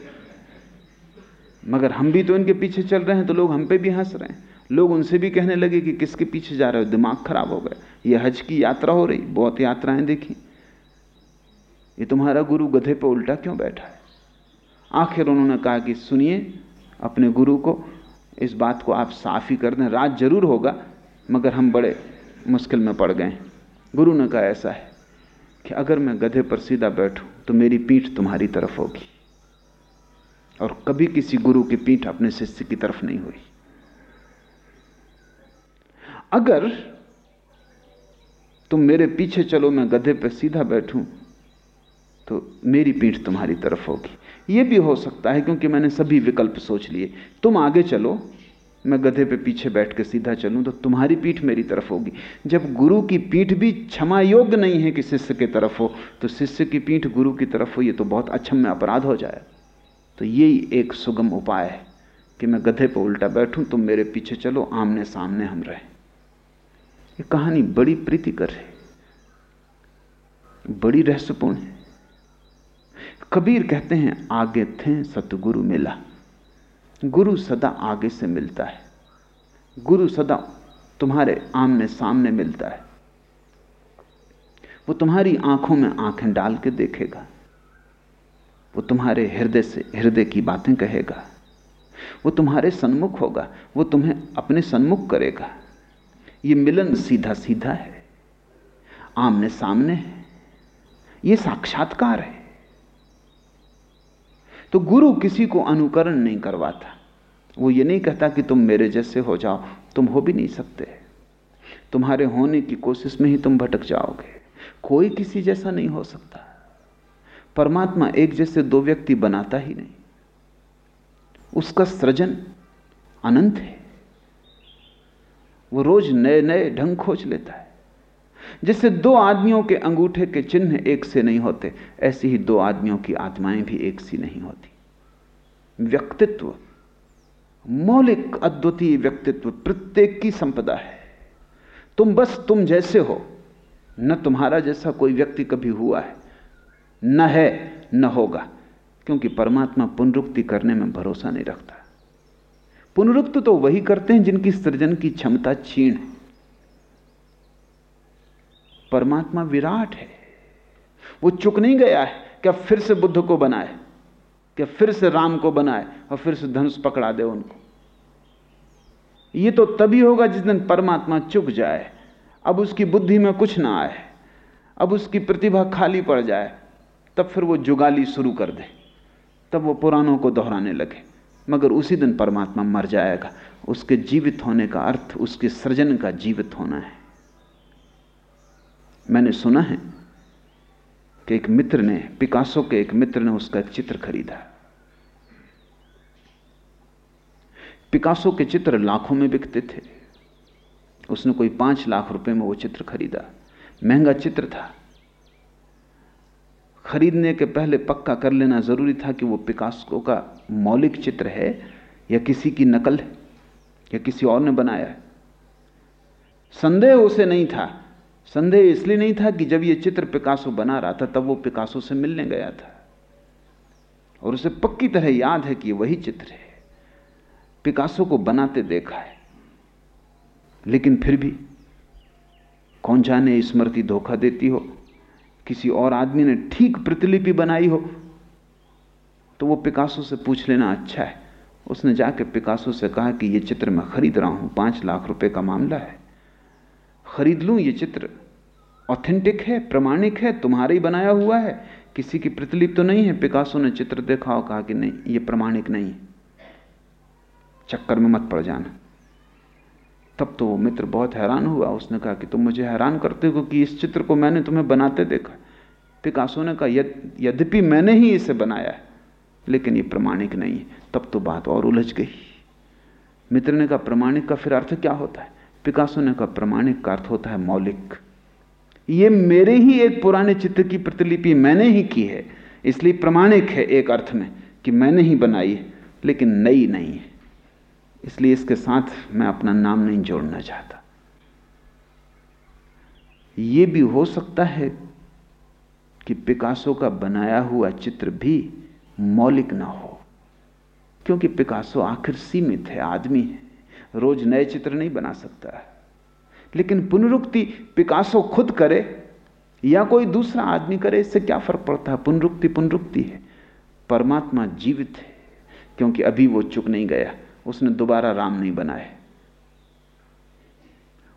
मगर हम भी तो इनके पीछे चल रहे हैं तो लोग हम पे भी हंस रहे हैं। लोग उनसे भी कहने लगे कि किसके पीछे जा रहे हो? दिमाग खराब हो गया। ये हज की यात्रा हो रही, बहुत यात्राएँ देखी। ये तुम्हारा गुरु गधे पे उल्टा क्यों बैठा है? आखिर उन्होंने कहा कि सुनिए, अपने गुरु को इस बात को आप साफ़ ही कर दें। रात ज़रूर होगा, मगर हम बड़े मुश्किल में पड़ गए गुरु ने कहा, ऐसा है कि अगर मैं गधे पर सीधा बैठूं तो मेरी पीठ तुम्हारी तरफ़ होगी। और कभी किसी गुरु की पीठ अपने शिष्य की तरफ़ नहीं हुई। अगर तुम मेरे पीछे चलो, मैं गधे पर सीधा बैठूं तो मेरी पीठ तुम्हारी तरफ़ होगी। यह भी हो सकता है क्योंकि मैंने सभी विकल्प सोच लिए। तुम आगे चलो, मैं गधे पे पीछे बैठ के सीधा चलूँ तो तुम्हारी पीठ मेरी तरफ़ होगी। जब गुरु की पीठ भी क्षमा योग्य नहीं है कि शिष्य की तरफ़ हो तो शिष्य की पीठ गुरु की तरफ़ हो, ये तो बहुत अक्षम्य अपराध हो जाए। तो यही एक सुगम उपाय है कि मैं गधे पर उल्टा बैठूं, तुम मेरे पीछे चलो आमने सामने हम रहें। ये कहानी बड़ी प्रीतिकर है, बड़ी रहस्यपूर्ण है। कबीर कहते हैं, आगे थे सतगुरु मिला। गुरु सदा आगे से मिलता है। गुरु सदा तुम्हारे आमने सामने मिलता है। वो तुम्हारी आँखों में आँखें डाल के देखेगा। वो तुम्हारे हृदय से हृदय की बातें कहेगा। वो तुम्हारे सन्मुख होगा। वो तुम्हें अपने सन्मुख करेगा। ये मिलन सीधा सीधा है। आमने सामने है। ये साक्षात्कार है। तो गुरु किसी को अनुकरण नहीं करवाता। वो ये नहीं कहता कि तुम मेरे जैसे हो जाओ। तुम हो भी नहीं सकते। तुम्हारे होने की कोशिश में ही तुम भटक जाओगे। कोई किसी जैसा नहीं हो सकता। परमात्मा एक जैसे दो व्यक्ति बनाता ही नहीं। उसका सृजन अनंत है। वो रोज नए नए ढंग खोज लेता है। जैसे दो आदमियों के अंगूठे के चिन्ह एक से नहीं होते, ऐसे ही दो आदमियों की आत्माएँ भी एक सी नहीं होती। व्यक्तित्व, मौलिक अद्वितीय व्यक्तित्व प्रत्येक की संपदा है। तुम बस तुम जैसे हो, न तुम्हारा जैसा कोई व्यक्ति कभी हुआ है। न है, न होगा, क्योंकि परमात्मा पुनरुक्ति करने में भरोसा नहीं रखता। पुनरुक्त तो वही करते हैं जिनकी सृजन की क्षमता क्षीण है। परमात्मा विराट है। वो चुक नहीं गया है क्या फिर से बुद्ध को बनाए क्या फिर से राम को बनाए और फिर से धनुष पकड़ा दे उनको। ये तो तभी होगा जिस दिन परमात्मा चुक जाए। अब उसकी बुद्धि में कुछ ना आए। अब उसकी प्रतिभा खाली पड़ जाए। तब फिर वो जुगाली शुरू कर दे। तब वो पुरानों को दोहराने लगे। मगर उसी दिन परमात्मा मर जाएगा। उसके जीवित होने का अर्थ, उसके सृजन का जीवित होना है। मैंने सुना है कि एक मित्र ने, पिकासो के एक मित्र ने उसका चित्र खरीदा। पिकासो के चित्र लाखों में बिकते थे। उसने कोई पाँच लाख रुपए में वो चित्र खरीदा। महँगा चित्र था। खरीदने के पहले पक्का कर लेना ज़रूरी था कि वो पिकासो का मौलिक चित्र है, या किसी की नकल है, या किसी और ने बनाया है। संदेह उसे नहीं था। संदेह इसलिए नहीं था कि जब ये चित्र पिकासो बना रहा था, तब वो पिकासो से मिलने गया था। और उसे पक्की तरह याद है कि वही चित्र है। पिकासो को बनाते देखा है। लेकिन फिर भी, कौन जाने स्मृति धोखा देती हो? किसी और आदमी ने ठीक प्रतिलिपि बनाई हो तो वो पिकासो से पूछ लेना अच्छा है। उसने जाके पिकासो से कहा कि, ये चित्र मैं खरीद रहा हूँ, पाँच लाख रुपए का मामला है। खरीद लूँ ये चित्र? ऑथेंटिक है, प्रमाणिक है, तुम्हारा ही बनाया हुआ है। किसी की प्रतिलिप तो नहीं है। पिकासो ने चित्र देखा और कहा कि, नहीं, ये प्रमाणिक नहीं चक्कर में मत पड़ जाना। तब तो वो मित्र बहुत हैरान हुआ। उसने कहा कि तुम मुझे हैरान करते हो कि इस चित्र को मैंने तुम्हें बनाते देखा। पिकासो ने कहा यद्यपि मैंने ही इसे बनाया है, लेकिन ये प्रमाणिक नहीं है। तब तो बात और उलझ गई। मित्र ने कहा, प्रमाणिक का फिर अर्थ क्या होता है? पिकासो ने कहा, प्रमाणिक का अर्थ होता है मौलिक। ये मेरे ही एक पुराने चित्र की प्रतिलिपि मैंने ही की है। इसलिए प्रमाणिक है एक अर्थ में कि मैंने ही बनाई है, लेकिन नई नहीं है। इसलिए इसके साथ मैं अपना नाम नहीं जोड़ना चाहता। यह भी हो सकता है कि पिकासो का बनाया हुआ चित्र भी मौलिक ना हो, क्योंकि पिकासो आखिर सीमित है, आदमी है। रोज नए चित्र नहीं बना सकता। है लेकिन पुनरुक्ति पिकासो खुद करे या कोई दूसरा आदमी करे, इससे क्या फ़र्क पड़ता? है पुनरुक्ति पुनरुक्ति है। परमात्मा जीवित है, क्योंकि अभी वो चुक नहीं गया। उसने दोबारा राम नहीं बनाए।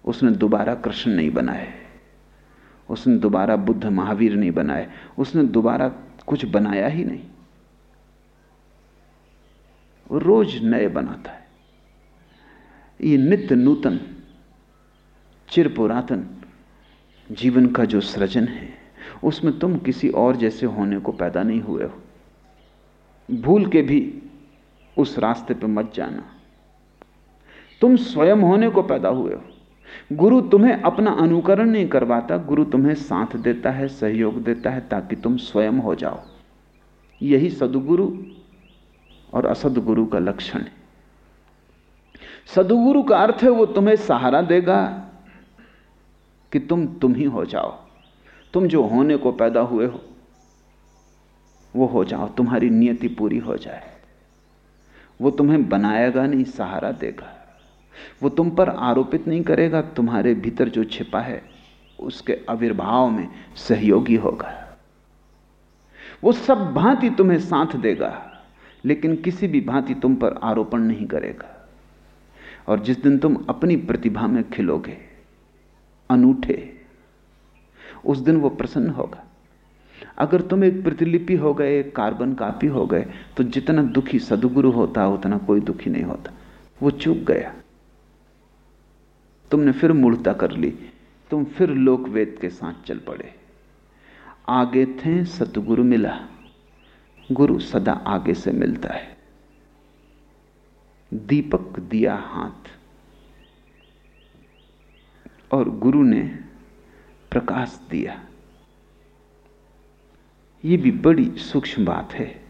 उसने दोबारा कृष्ण नहीं बनाए। उसने दोबारा बुद्ध महावीर नहीं बनाए। उसने दोबारा कुछ बनाया ही नहीं। वो रोज नए बनाता है। ये नित्य नूतन, चिर पुरातन जीवन का जो सृजन है, उसमें तुम किसी और जैसे होने को पैदा नहीं हुए हो। भूल के भी उस रास्ते पर मत जाना। तुम स्वयं होने को पैदा हुए हो। गुरु तुम्हें अपना अनुकरण नहीं करवाता, गुरु तुम्हें साथ देता है, सहयोग देता है, ताकि तुम स्वयं हो जाओ। यही सदगुरु और असदगुरु का लक्षण है। सदगुरु का अर्थ है, वो तुम्हें सहारा देगा कि तुम तुम ही हो जाओ। तुम जो होने को पैदा हुए हो, वो हो जाओ, तुम्हारी नियति पूरी हो जाए। वो तुम्हें बनाएगा नहीं, सहारा देगा। वो तुम पर आरोपित नहीं करेगा, तुम्हारे भीतर जो छिपा है, उसके आविर्भाव में सहयोगी होगा। वो सब भांति तुम्हें साथ देगा, लेकिन किसी भी भांति तुम पर आरोपण नहीं करेगा। और जिस दिन तुम अपनी प्रतिभा में खिलोगे, अनूठे, उस दिन वो प्रसन्न होगा। अगर तुम एक प्रतिलिपि हो गए, एक कार्बन कापी हो गए तो जितना दुखी सदगुरु होता, उतना कोई दुखी नहीं होता। वो चूक गया। तुमने फिर मूर्ता कर ली। तुम फिर लोक वेद के साथ चल पड़े। आगे थे, सतगुरु मिला। गुरु सदा आगे से मिलता है। दीपक दिया हाथ। और गुरु ने प्रकाश दिया। ये भी बड़ी सूक्ष्म बात है।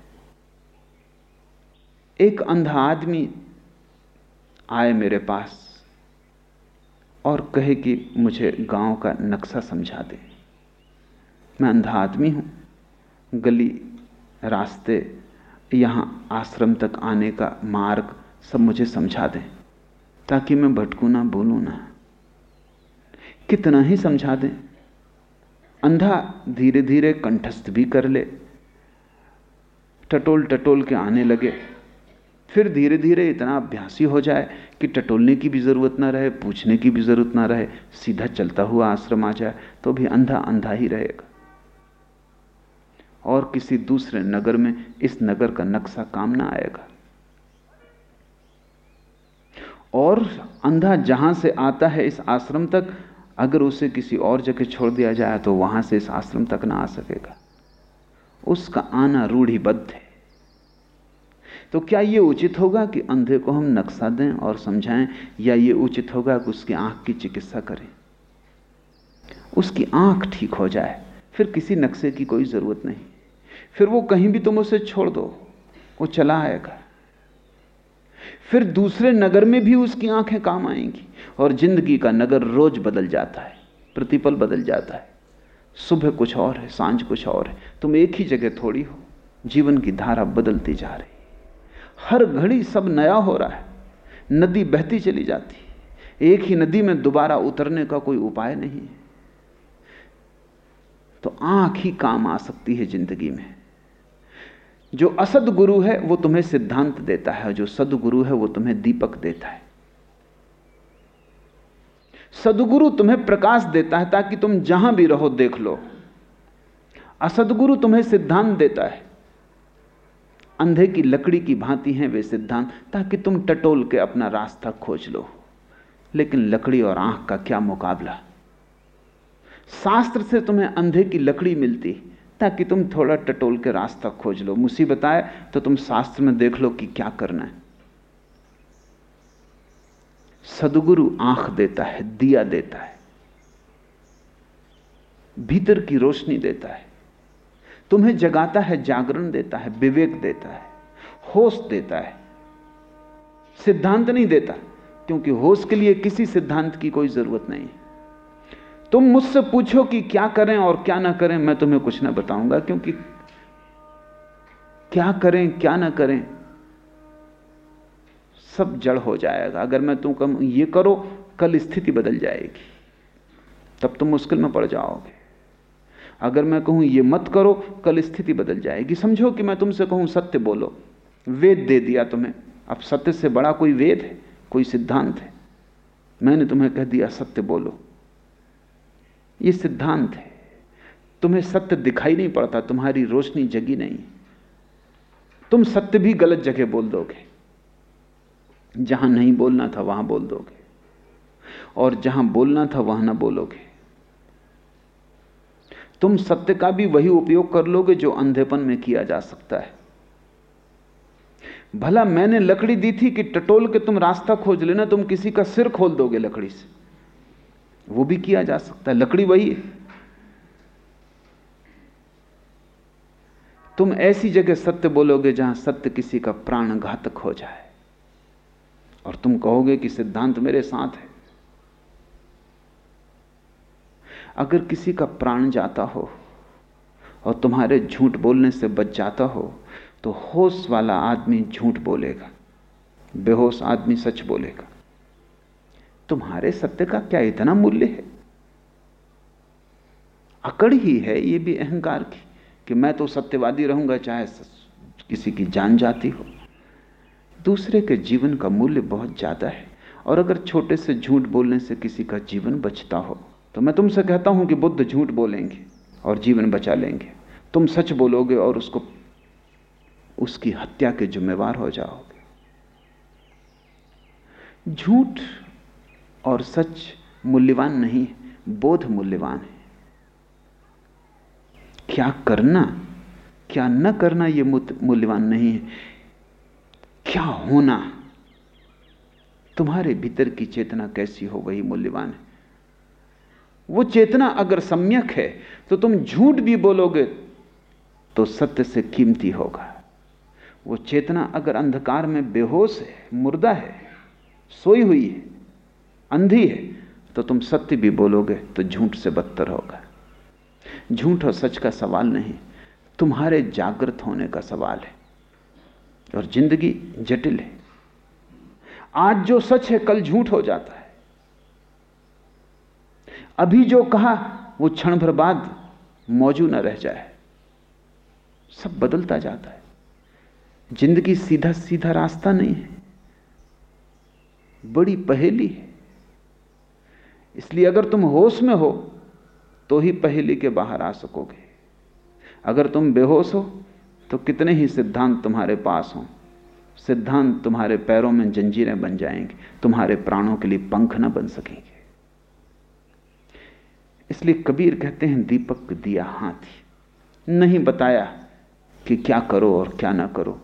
एक अंधा आदमी आए मेरे पास और कहे कि मुझे गाँव का नक्शा समझा दे। मैं अंधा आदमी हूँ। गली, रास्ते, यहाँ आश्रम तक आने का मार्ग सब मुझे समझा दें, ताकि मैं भटकू ना भूलू ना। कितना ही समझा दें। अंधा धीरे धीरे कंठस्थ भी कर ले। टटोल टटोल के आने लगे। फिर धीरे धीरे इतना अभ्यासी हो जाए कि टटोलने की भी ज़रूरत ना रहे, पूछने की भी ज़रूरत ना रहे, सीधा चलता हुआ आश्रम आ जाए तो भी अंधा अंधा ही रहेगा। और किसी दूसरे नगर में इस नगर का नक्शा काम ना आएगा। और अंधा जहाँ से आता है इस आश्रम तक अगर उसे किसी और जगह छोड़ दिया जाए तो वहाँ से इस आश्रम तक ना आ सकेगा। उसका आना रूढ़िबद्ध है। तो क्या यह उचित होगा कि अंधे को हम नक्शा दें और समझाएँ, या यह उचित होगा कि उसकी आँख की चिकित्सा करें? उसकी आँख ठीक हो जाए, फिर किसी नक्शे की कोई ज़रूरत नहीं। फिर वो कहीं भी तुम उसे छोड़ दो, वो चला आएगा। फिर दूसरे नगर में भी उसकी आँखें काम आएँगी और ज़िंदगी का नगर रोज बदल जाता है, प्रतिपल बदल जाता है। सुबह कुछ और है, साँझ कुछ और है। तुम एक ही जगह थोड़ी हो, जीवन की धारा बदलती जा रही हर घड़ी सब नया हो रहा है, नदी बहती चली जाती है। एक ही नदी में दोबारा उतरने का कोई उपाय नहीं है। तो आँख ही काम आ सकती है ज़िंदगी में। जो असद गुरु है, वो तुम्हें सिद्धांत देता है जो सदगुरु है, वो तुम्हें दीपक देता है। सदगुरु तुम्हें प्रकाश देता है, ताकि तुम जहाँ भी रहो, देख लो। असदगुरु तुम्हें सिद्धांत देता है। अंधे की लकड़ी की भांति हैं वे सिद्धांत, ताकि तुम टटोल के अपना रास्ता खोज लो। लेकिन लकड़ी और आँख का क्या मुकाबला? शास्त्र से तुम्हें अंधे की लकड़ी मिलती ताकि तुम थोड़ा टटोल के रास्ता खोज लो। मुसीबत आए तो तुम शास्त्र में देख लो कि क्या करना है। सदगुरु आँख देता है, दिया देता है। भीतर की रोशनी देता है। तुम्हें जगाता है, जागरण देता है, विवेक देता है, होश देता है। सिद्धांत नहीं देता, क्योंकि होश के लिए किसी सिद्धांत की कोई ज़रूरत नहीं है। तुम मुझसे पूछो कि क्या करें और क्या ना करें, मैं तुम्हें कुछ ना बताऊँगा, क्योंकि क्या करें, क्या ना करें, सब जड़ हो जाएगा। अगर मैं तुम कम ये करो, कल स्थिति बदल जाएगी। तब तुम मुश्किल में पड़ जाओगे। अगर मैं कहूँ ये मत करो, कल स्थिति बदल जाएगी। समझो कि मैं तुमसे कहूँ, सत्य बोलो। वेद दे दिया तुम्हें। अब सत्य से बड़ा कोई वेद है, कोई सिद्धांत है। मैंने तुम्हें कह दिया, सत्य बोलो। ये सिद्धांत है। तुम्हें सत्य दिखाई नहीं पड़ता, तुम्हारी रोशनी जगी नहीं। तुम सत्य भी गलत जगह बोल दोगे। जहाँ नहीं बोलना था, वहाँ बोल दोगे। और जहाँ बोलना था, वहाँ ना बोलोगे। तुम सत्य का भी वही उपयोग कर लोगे जो अंधेपन में किया जा सकता है। भला मैंने लकड़ी दी थी कि टटोल के तुम रास्ता खोज लेना, तुम किसी का सिर खोल दोगे लकड़ी से। वो भी किया जा सकता है। लकड़ी वही है। तुम ऐसी जगह सत्य बोलोगे जहाँ सत्य किसी का प्राण घातक हो जाए। और तुम कहोगे कि सिद्धांत मेरे साथ है। अगर किसी का प्राण जाता हो और तुम्हारे झूठ बोलने से बच जाता हो तो होश वाला आदमी झूठ बोलेगा। बेहोश आदमी सच बोलेगा। तुम्हारे सत्य का क्या इतना मूल्य है? अकड़ ही है ये भी अहंकार की, कि मैं तो सत्यवादी रहूँगा चाहे किसी की जान जाती हो। दूसरे के जीवन का मूल्य बहुत ज़्यादा है, और अगर छोटे से झूठ बोलने से किसी का जीवन बचता हो तो मैं तुमसे कहता हूँ कि बुद्ध झूठ बोलेंगे और जीवन बचा लेंगे। तुम सच बोलोगे और उसको, उसकी हत्या के जिम्मेवार हो जाओगे। झूठ और सच मूल्यवान नहीं है बोध मूल्यवान है। क्या करना, क्या न करना यह मूल्यवान नहीं है? क्या होना, तुम्हारे भीतर की चेतना कैसी हो वही मूल्यवान है। वो चेतना अगर सम्यक है तो तुम झूठ भी बोलोगे तो सत्य से कीमती होगा। वो चेतना अगर अंधकार में बेहोश है, मुर्दा है, सोई हुई है अंधी है तो तुम सत्य भी बोलोगे तो झूठ से बदतर होगा। झूठ और सच का सवाल नहीं, तुम्हारे जागृत होने का सवाल है, और ज़िंदगी जटिल है। आज जो सच है, कल झूठ हो जाता है। अभी जो कहा, वो क्षण भर बाद मौजूद न रह जाए। सब बदलता जाता है। ज़िंदगी सीधा सीधा रास्ता नहीं है। बड़ी पहेली है। इसलिए अगर तुम होश में हो तो ही पहेली के बाहर आ सकोगे। अगर तुम बेहोश हो तो कितने ही सिद्धांत तुम्हारे पास हों। सिद्धांत तुम्हारे पैरों में जंजीरें बन जाएँगे, तुम्हारे प्राणों के लिए पंख न बन सकेंगे। इसलिए कबीर कहते हैं, दीपक दिया हाथी नहीं बताया कि क्या करो और क्या ना करो।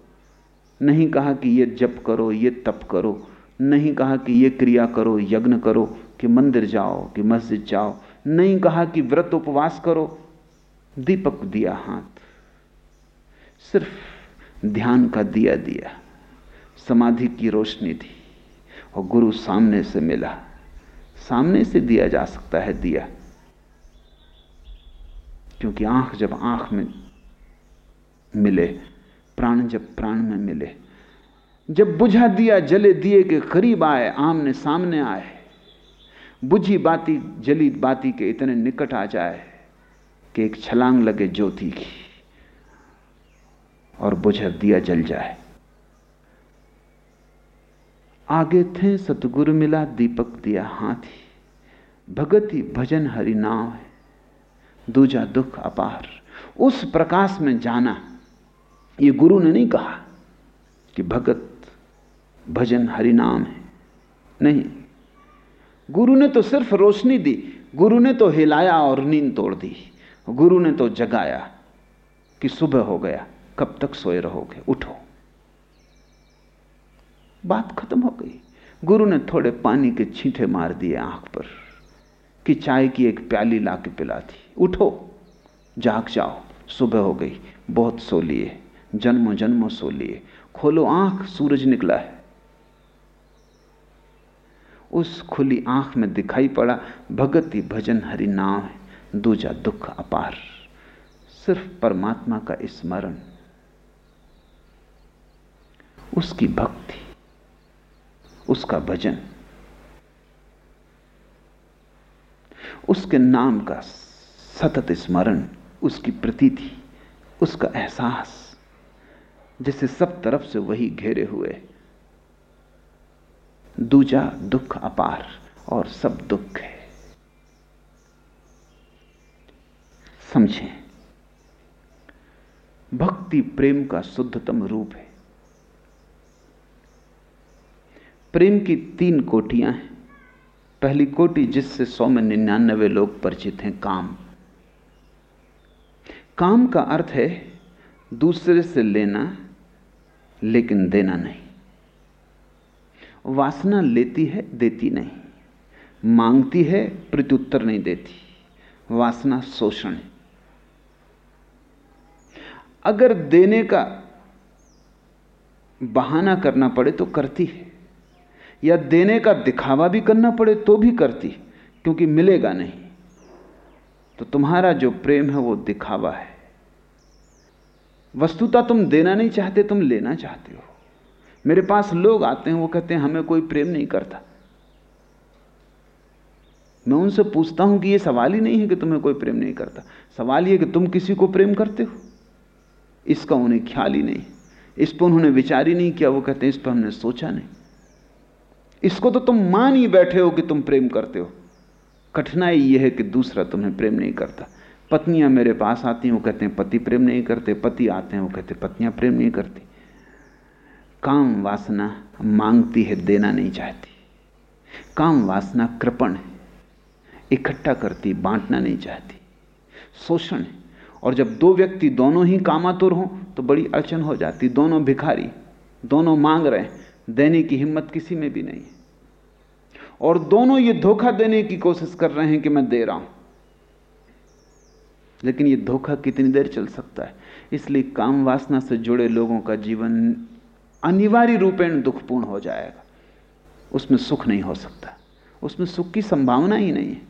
नहीं कहा कि ये जप करो, ये तप करो। नहीं कहा कि ये क्रिया करो, यज्ञ करो। कि मंदिर जाओ, कि मस्जिद जाओ। नहीं कहा कि व्रत उपवास करो। दीपक दिया हाथ। सिर्फ़ ध्यान का दिया दिया। समाधि की रोशनी थी और गुरु सामने से मिला। सामने से दिया जा सकता है दिया। क्योंकि आँख जब आँख में मिले, प्राण जब प्राण में मिले, जब बुझा दिया, जले दिए के करीब आए, आमने सामने आए। बुझी बाती जली बाती के इतने निकट आ जाए कि एक छलांग लगे ज्योति की और बुझा दिया जल जाए। आगे थे सतगुरु मिला, दीपक दिया हाथी। भगति भजन हरि नाम है, दूजा दुख अपार। उस प्रकाश में जाना, ये गुरु ने नहीं कहा कि भगत भजन हरि नाम है। नहीं गुरु ने तो सिर्फ़ रोशनी दी, गुरु ने तो हिलाया और नींद तोड़ दी, गुरु ने तो जगाया कि सुबह हो गया, कब तक सोए रहोगे, उठो। बात खत्म हो गई। गुरु ने थोड़े पानी के छींटे मार दिए आँख पर कि चाय की एक प्याली ला के पिला दी। उठो, जाग जाओ, सुबह हो गई, बहुत सो लिए, जन्मों जन्मों सो लिए, खोलो आँख, सूरज निकला है। उस खुली आँख में दिखाई पड़ा, भगति भजन हरि नाम है, दूजा दुख अपार। सिर्फ़ परमात्मा का स्मरण, उसकी भक्ति, उसका भजन, उसके नाम का सतत स्मरण, उसकी प्रतीति, उसका एहसास, जैसे सब तरफ़ से वही घेरे हुए दूजा दुख अपार और सब दुख है। समझें, भक्ति प्रेम का शुद्धतम रूप है। प्रेम की तीन कोटियाँ हैं। पहली कोटि जिससे सौ में निन्यानवे लोग परिचित हैं, काम। काम का अर्थ है दूसरे से लेना, लेकिन देना नहीं। वासना लेती है, देती नहीं। मांगती है, प्रत्युत्तर नहीं देती। वासना शोषण है। अगर देने का बहाना करना पड़े तो करती है। या देने का दिखावा भी करना पड़े तो भी करती है, क्योंकि मिलेगा नहीं। तो तुम्हारा जो प्रेम है, वो दिखावा है। वस्तुता तुम देना नहीं चाहते, तुम लेना चाहते हो। मेरे पास लोग आते हैं, वो कहते हैं, हमें कोई प्रेम नहीं करता। मैं उनसे पूछता हूँ कि ये सवाल ही नहीं है कि तुम्हें कोई प्रेम नहीं करता। सवाल ये कि तुम किसी को प्रेम करते हो? इसका उन्हें ख्याल ही नहीं। इस पर उन्होंने विचार ही नहीं किया, वो कहते हैं, इस पर हमने सोचा नहीं। इसको तो तुम मान ही बैठे हो कि तुम प्रेम करते हो। कठिनाई यह है कि दूसरा तुम्हें प्रेम नहीं करता। पत्नियाँ मेरे पास आती हैं, वो कहते हैं, पति प्रेम नहीं करते, पति आते हैं, वो कहते पत्नियाँ प्रेम नहीं करती। काम वासना मांगती है, देना नहीं चाहती। काम वासना कृपण है, इकट्ठा करती, बांटना नहीं चाहती। शोषण है, और जब दो व्यक्ति दोनों ही कामातुर हों तो बड़ी अड़चन हो जाती। दोनों भिखारी, दोनों मांग रहे हैं, देने की हिम्मत किसी में भी नहीं और दोनों ये धोखा देने की कोशिश कर रहे हैं कि मैं दे रहा हूँ। लेकिन ये धोखा कितनी देर चल सकता है? इसलिए काम वासना से जुड़े लोगों का जीवन अनिवार्य रूपेण दुखपूर्ण हो जाएगा। उसमें सुख नहीं हो सकता। उसमें सुख की संभावना ही नहीं है।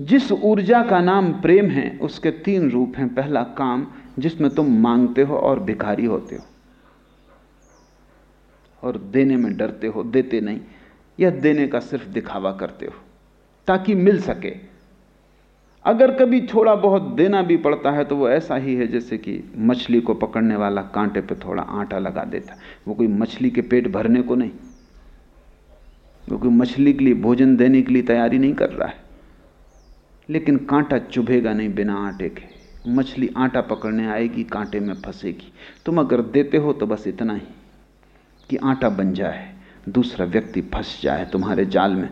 जिस ऊर्जा का नाम प्रेम है, उसके तीन रूप हैं। पहला काम, जिसमें तुम मांगते हो और भिखारी होते हो। और देने में डरते हो, देते नहीं। या देने का सिर्फ़ दिखावा करते हो, ताकि मिल सके। अगर कभी थोड़ा बहुत देना भी पड़ता है तो वो ऐसा ही है जैसे कि मछली को पकड़ने वाला कांटे पे थोड़ा आटा लगा देता वो कोई मछली के पेट भरने को नहीं। वो कोई मछली के लिए भोजन देने के लिए तैयारी नहीं कर रहा है। लेकिन कांटा चुभेगा नहीं बिना आटे के। मछली आटा पकड़ने आएगी, कांटे में फंसेगी। तुम अगर देते हो तो बस इतना ही कि आटा बन जाए, दूसरा व्यक्ति फंस जाए तुम्हारे जाल में।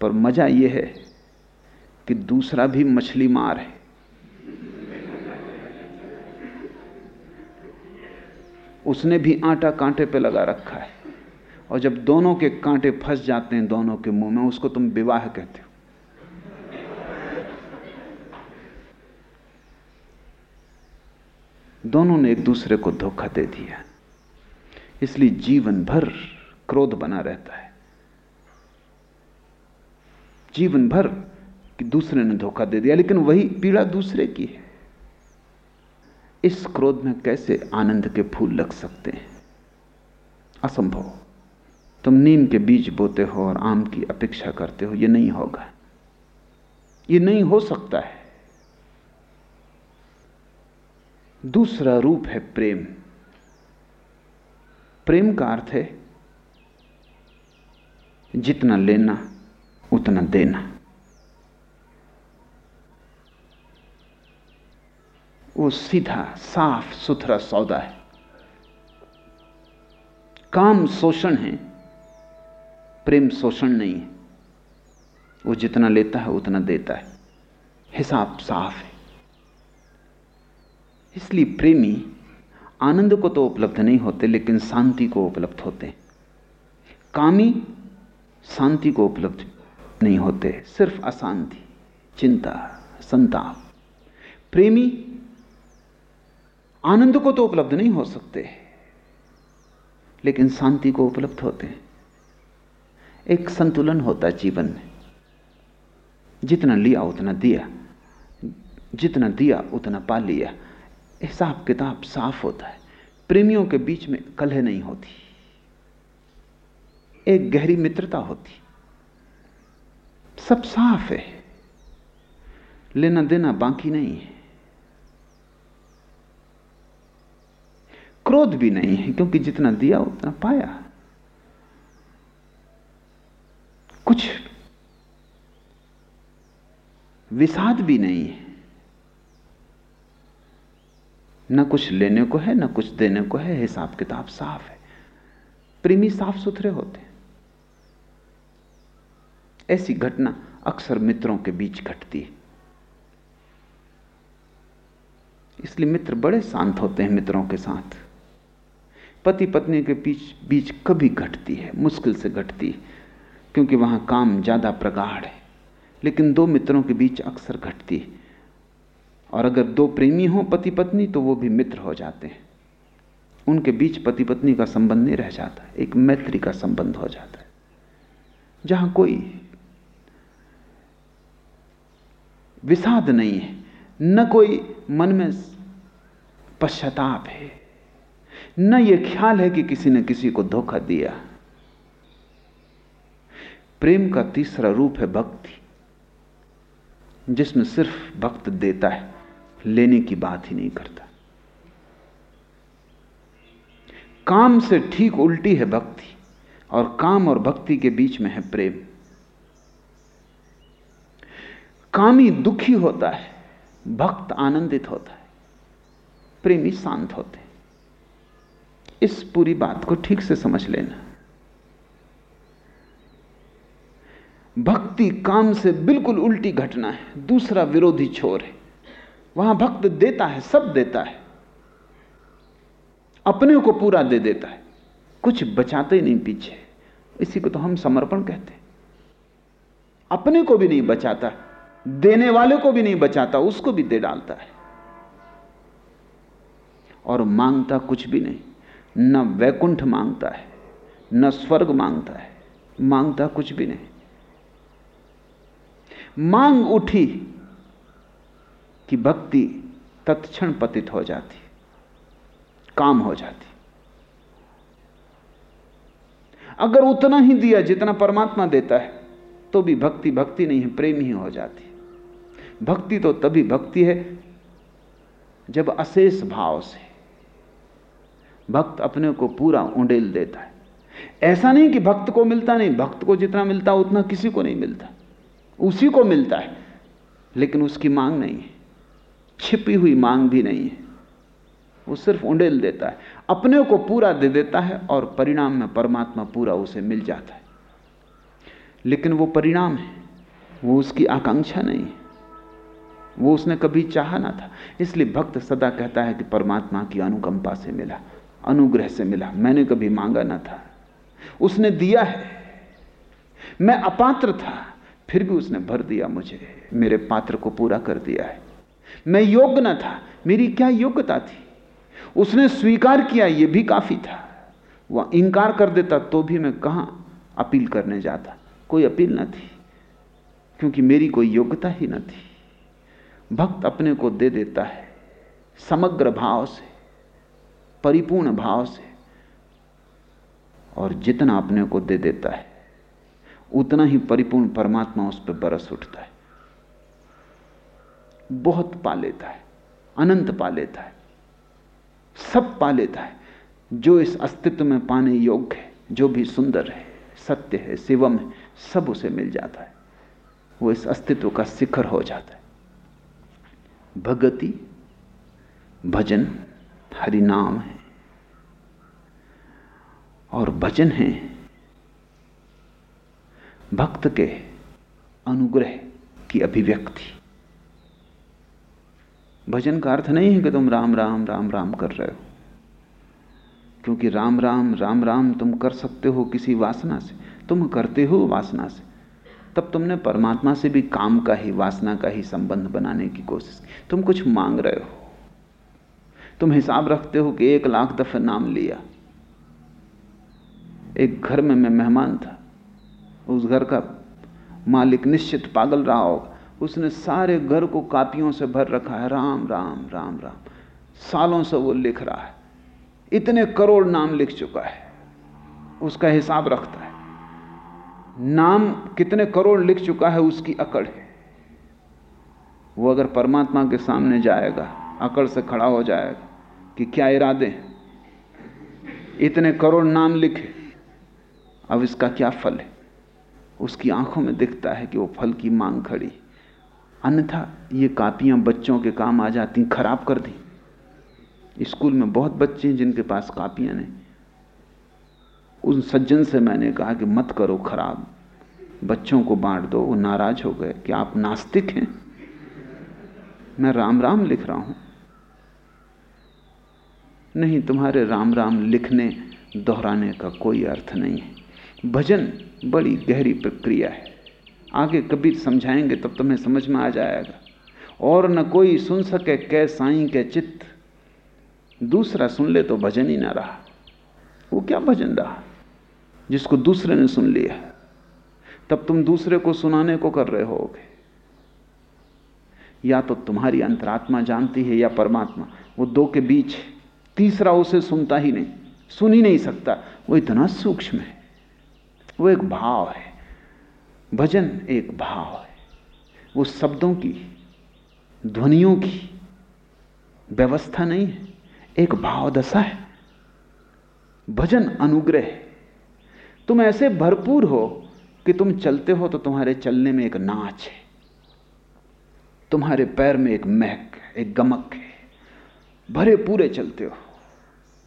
पर मज़ा यह है कि दूसरा भी मछली मार है। उसने भी आटा कांटे पे लगा रखा है। और जब दोनों के कांटे फंस जाते हैं दोनों के मुँह में, उसको तुम विवाह कहते हो। दोनों ने एक दूसरे को धोखा दे दिया। इसलिए जीवन भर क्रोध बना रहता है। जीवन भर कि दूसरे ने धोखा दे दिया, लेकिन वही पीड़ा दूसरे की है। इस क्रोध में कैसे आनंद के फूल लग सकते हैं? असंभव। तुम नीम के बीज बोते हो और आम की अपेक्षा करते हो यह नहीं होगा। यह नहीं हो सकता है। दूसरा रूप है प्रेम। प्रेम का अर्थ है, जितना लेना, उतना देना। वो सीधा, साफ़, सुथरा सौदा है। काम शोषण है, प्रेम शोषण नहीं है। वो जितना लेता है, उतना देता है। हिसाब साफ़ है। इसलिए प्रेमी आनंद को तो उपलब्ध नहीं होते, लेकिन शांति को उपलब्ध होते हैं। कामी शांति को उपलब्ध नहीं होते, सिर्फ़ अशांति, चिंता, संताप। प्रेमी आनंद को तो उपलब्ध नहीं हो सकते, लेकिन शांति को उपलब्ध होते हैं। एक संतुलन होता जीवन में। जितना लिया, उतना दिया। जितना दिया, उतना पा लिया। हिसाब किताब साफ़ होता है। प्रेमियों के बीच में कलह नहीं होती। एक गहरी मित्रता होती। सब साफ़ है। लेना देना बाकी नहीं है। क्रोध भी नहीं है, क्योंकि जितना दिया उतना पाया कुछ विषाद भी नहीं है। न कुछ लेने को है, न कुछ देने को है, हिसाब किताब साफ़ है। प्रेमी साफ़ सुथरे होते हैं। ऐसी घटना अक्सर मित्रों के बीच घटती है। इसलिए मित्र बड़े शांत होते हैं मित्रों के साथ। पति पत्नी के बीच बीच कभी घटती है, मुश्किल से घटती है, क्योंकि वहाँ काम ज़्यादा प्रगाढ़ है। लेकिन दो मित्रों के बीच अक्सर घटती है। और अगर दो प्रेमी हो पति पत्नी तो वो भी मित्र हो जाते हैं। उनके बीच पति पत्नी का संबंध नहीं रह जाता, एक मैत्री का संबंध हो जाता है। जहाँ कोई विषाद नहीं है, न कोई मन में पश्चाताप है। न यह ख्याल है कि किसी ने किसी को धोखा दिया। प्रेम का तीसरा रूप है भक्ति, जिसमें सिर्फ़ भक्त देता है, लेने की बात ही नहीं करता। काम से ठीक उल्टी है भक्ति, और काम और भक्ति के बीच में है प्रेम। कामी दुखी होता है, भक्त आनंदित होता है, प्रेमी शांत होते इस पूरी बात को ठीक से समझ लेना। भक्ति काम से बिल्कुल उल्टी घटना है, दूसरा विरोधी छोर है। वहाँ भक्त देता है, सब देता है। अपने को पूरा दे देता है। कुछ बचाते ही नहीं पीछे। इसी को तो हम समर्पण कहते हैं। अपने को भी नहीं बचाता, देने वाले को भी नहीं बचाता, उसको भी दे डालता है। और माँगता कुछ भी नहीं। न वैकुंठ माँगता है, न स्वर्ग माँगता है, माँगता कुछ भी नहीं। मांग उठी कि भक्ति तत्क्षण पतित हो जाती, काम हो जाती। अगर उतना ही दिया जितना परमात्मा देता है तो भी भक्ति भक्ति नहीं है, प्रेम ही हो जाती। भक्ति तो तभी भक्ति है जब अशेष भाव से भक्त अपने को पूरा उंडेल देता है। ऐसा नहीं कि भक्त को मिलता नहीं, भक्त को जितना मिलता उतना किसी को नहीं मिलता। उसी को मिलता है, लेकिन उसकी मांग नहीं है। छिपी हुई मांग भी नहीं है। वो सिर्फ़ उंडेल देता है। अपने को पूरा दे देता है और परिणाम में परमात्मा पूरा उसे मिल जाता है। लेकिन वो परिणाम है, वो उसकी आकांक्षा नहीं है। वो उसने कभी चाहा ना था। इसलिए भक्त सदा कहता है कि परमात्मा की अनुकंपा से मिला। अनुग्रह से मिला। मैंने कभी मांगा ना था। उसने दिया है। मैं अपात्र था। फिर भी उसने भर दिया मुझे। मेरे पात्र को पूरा कर दिया है। मैं योग्य न था। मेरी क्या योग्यता थी? उसने स्वीकार किया यह भी काफ़ी था। वह इंकार कर देता तो भी मैं कहाँ अपील करने जाता? कोई अपील न थी। क्योंकि मेरी कोई योग्यता ही न थी। भक्त अपने को दे देता है, समग्र भाव से। परिपूर्ण भाव से और जितना अपने को दे देता है, उतना ही परिपूर्ण परमात्मा उस पर बरस उठता है। बहुत पा लेता है, अनंत पा लेता है, सब पा लेता है। जो इस अस्तित्व में पाने योग्य है, जो भी सुंदर है, सत्य है, शिवम है, सब उसे मिल जाता है। वो इस अस्तित्व का शिखर हो जाता है। भगति, भजन हरि नाम है और भजन है भक्त के अनुग्रह की अभिव्यक्ति। भजन का अर्थ नहीं है कि तुम राम राम राम राम कर रहे हो, क्योंकि राम राम राम राम तुम कर सकते हो किसी वासना से। तुम करते हो वासना से। तब तुमने परमात्मा से भी काम का ही, वासना का ही संबंध बनाने की कोशिश की। तुम कुछ मांग रहे हो। तुम हिसाब रखते हो कि एक लाख दफे नाम लिया। एक घर में मैं मेहमान था। उस घर का मालिक निश्चित पागल रहा होगा। उसने सारे घर को कापियों से भर रखा है। राम राम राम राम। सालों से वो लिख रहा है। इतने करोड़ नाम लिख चुका है। उसका हिसाब रखता है। नाम कितने करोड़ लिख चुका है उसकी अकड़ है। वो अगर परमात्मा के सामने जाएगा, अकड़ से खड़ा हो जाएगा कि क्या इरादे इतने करोड़ नाम लिखे, अब इसका क्या फल है? उसकी आँखों में दिखता है कि वो फल की मांग खड़ी। अन्यथा ये कापियाँ बच्चों के काम आ जाती, खराब कर दी। स्कूल में बहुत बच्चे हैं जिनके पास कापियाँ नहीं। उन सज्जन से मैंने कहा कि मत करो खराब। बच्चों को बांट दो, वो नाराज़ हो गए कि आप नास्तिक हैं। मैं राम राम लिख रहा हूँ। नहीं, तुम्हारे राम राम लिखने, दोहराने का कोई अर्थ नहीं है। भजन बड़ी गहरी प्रक्रिया है। आगे कभी समझाएँगे तब तुम्हें समझ में आ जाएगा। और न कोई सुन सके कै साई के चित्त। दूसरा सुन ले तो भजन ही ना रहा। वो क्या भजन रहा? जिसको दूसरे ने सुन लिया। तब तुम दूसरे को सुनाने को कर रहे होगे। या तो तुम्हारी अंतरात्मा जानती है या परमात्मा। वो दो के बीच तीसरा उसे सुनता ही नहीं, सुन ही नहीं सकता। वो इतना सूक्ष्म है, वो एक भाव है, भजन एक भाव है। वो शब्दों की, ध्वनियों की व्यवस्था नहीं है, एक भाव दशा है। भजन अनुग्रह है। तुम ऐसे भरपूर हो कि तुम चलते हो तो तुम्हारे चलने में एक नाच है। तुम्हारे पैर में एक महक एक गमक है। भरे पूरे चलते हो।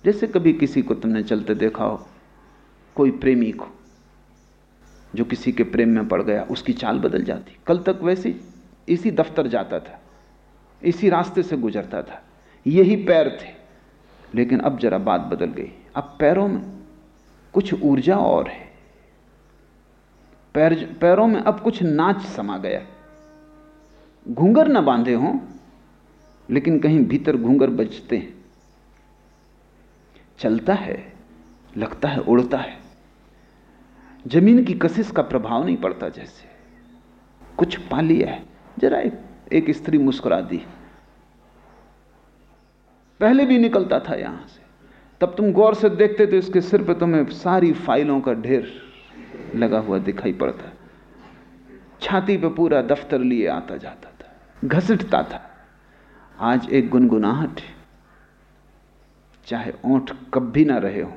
जैसे कभी किसी को तुमने चलते देखा हो, कोई प्रेमी को जो किसी के प्रेम में पड़ गया, उसकी चाल बदल जाती। कल तक वैसे इसी दफ्तर जाता था, इसी रास्ते से गुजरता था। यही पैर थे, लेकिन अब जरा बात बदल गई। अब पैरों में कुछ ऊर्जा और है। पैर, पैरों में अब कुछ नाच समा गया। घूंगर ना बांधे हों, लेकिन कहीं भीतर घूंगर बजते हैं। चलता है लगता है उड़ता है। ज़मीन की कशिश का प्रभाव नहीं पड़ता जैसे। कुछ पा लिया है जरा एक, एक स्त्री मुस्कुरा दी। पहले भी निकलता था यहाँ से। तब तुम गौर से देखते तो इसके सिर पे तुम्हें सारी फाइलों का ढेर लगा हुआ दिखाई पड़ता। छाती पे पूरा दफ्तर लिए आता जाता था। घसीटता था। आज एक गुनगुनाहट चाहे ओंठ कब भी ना रहे हो,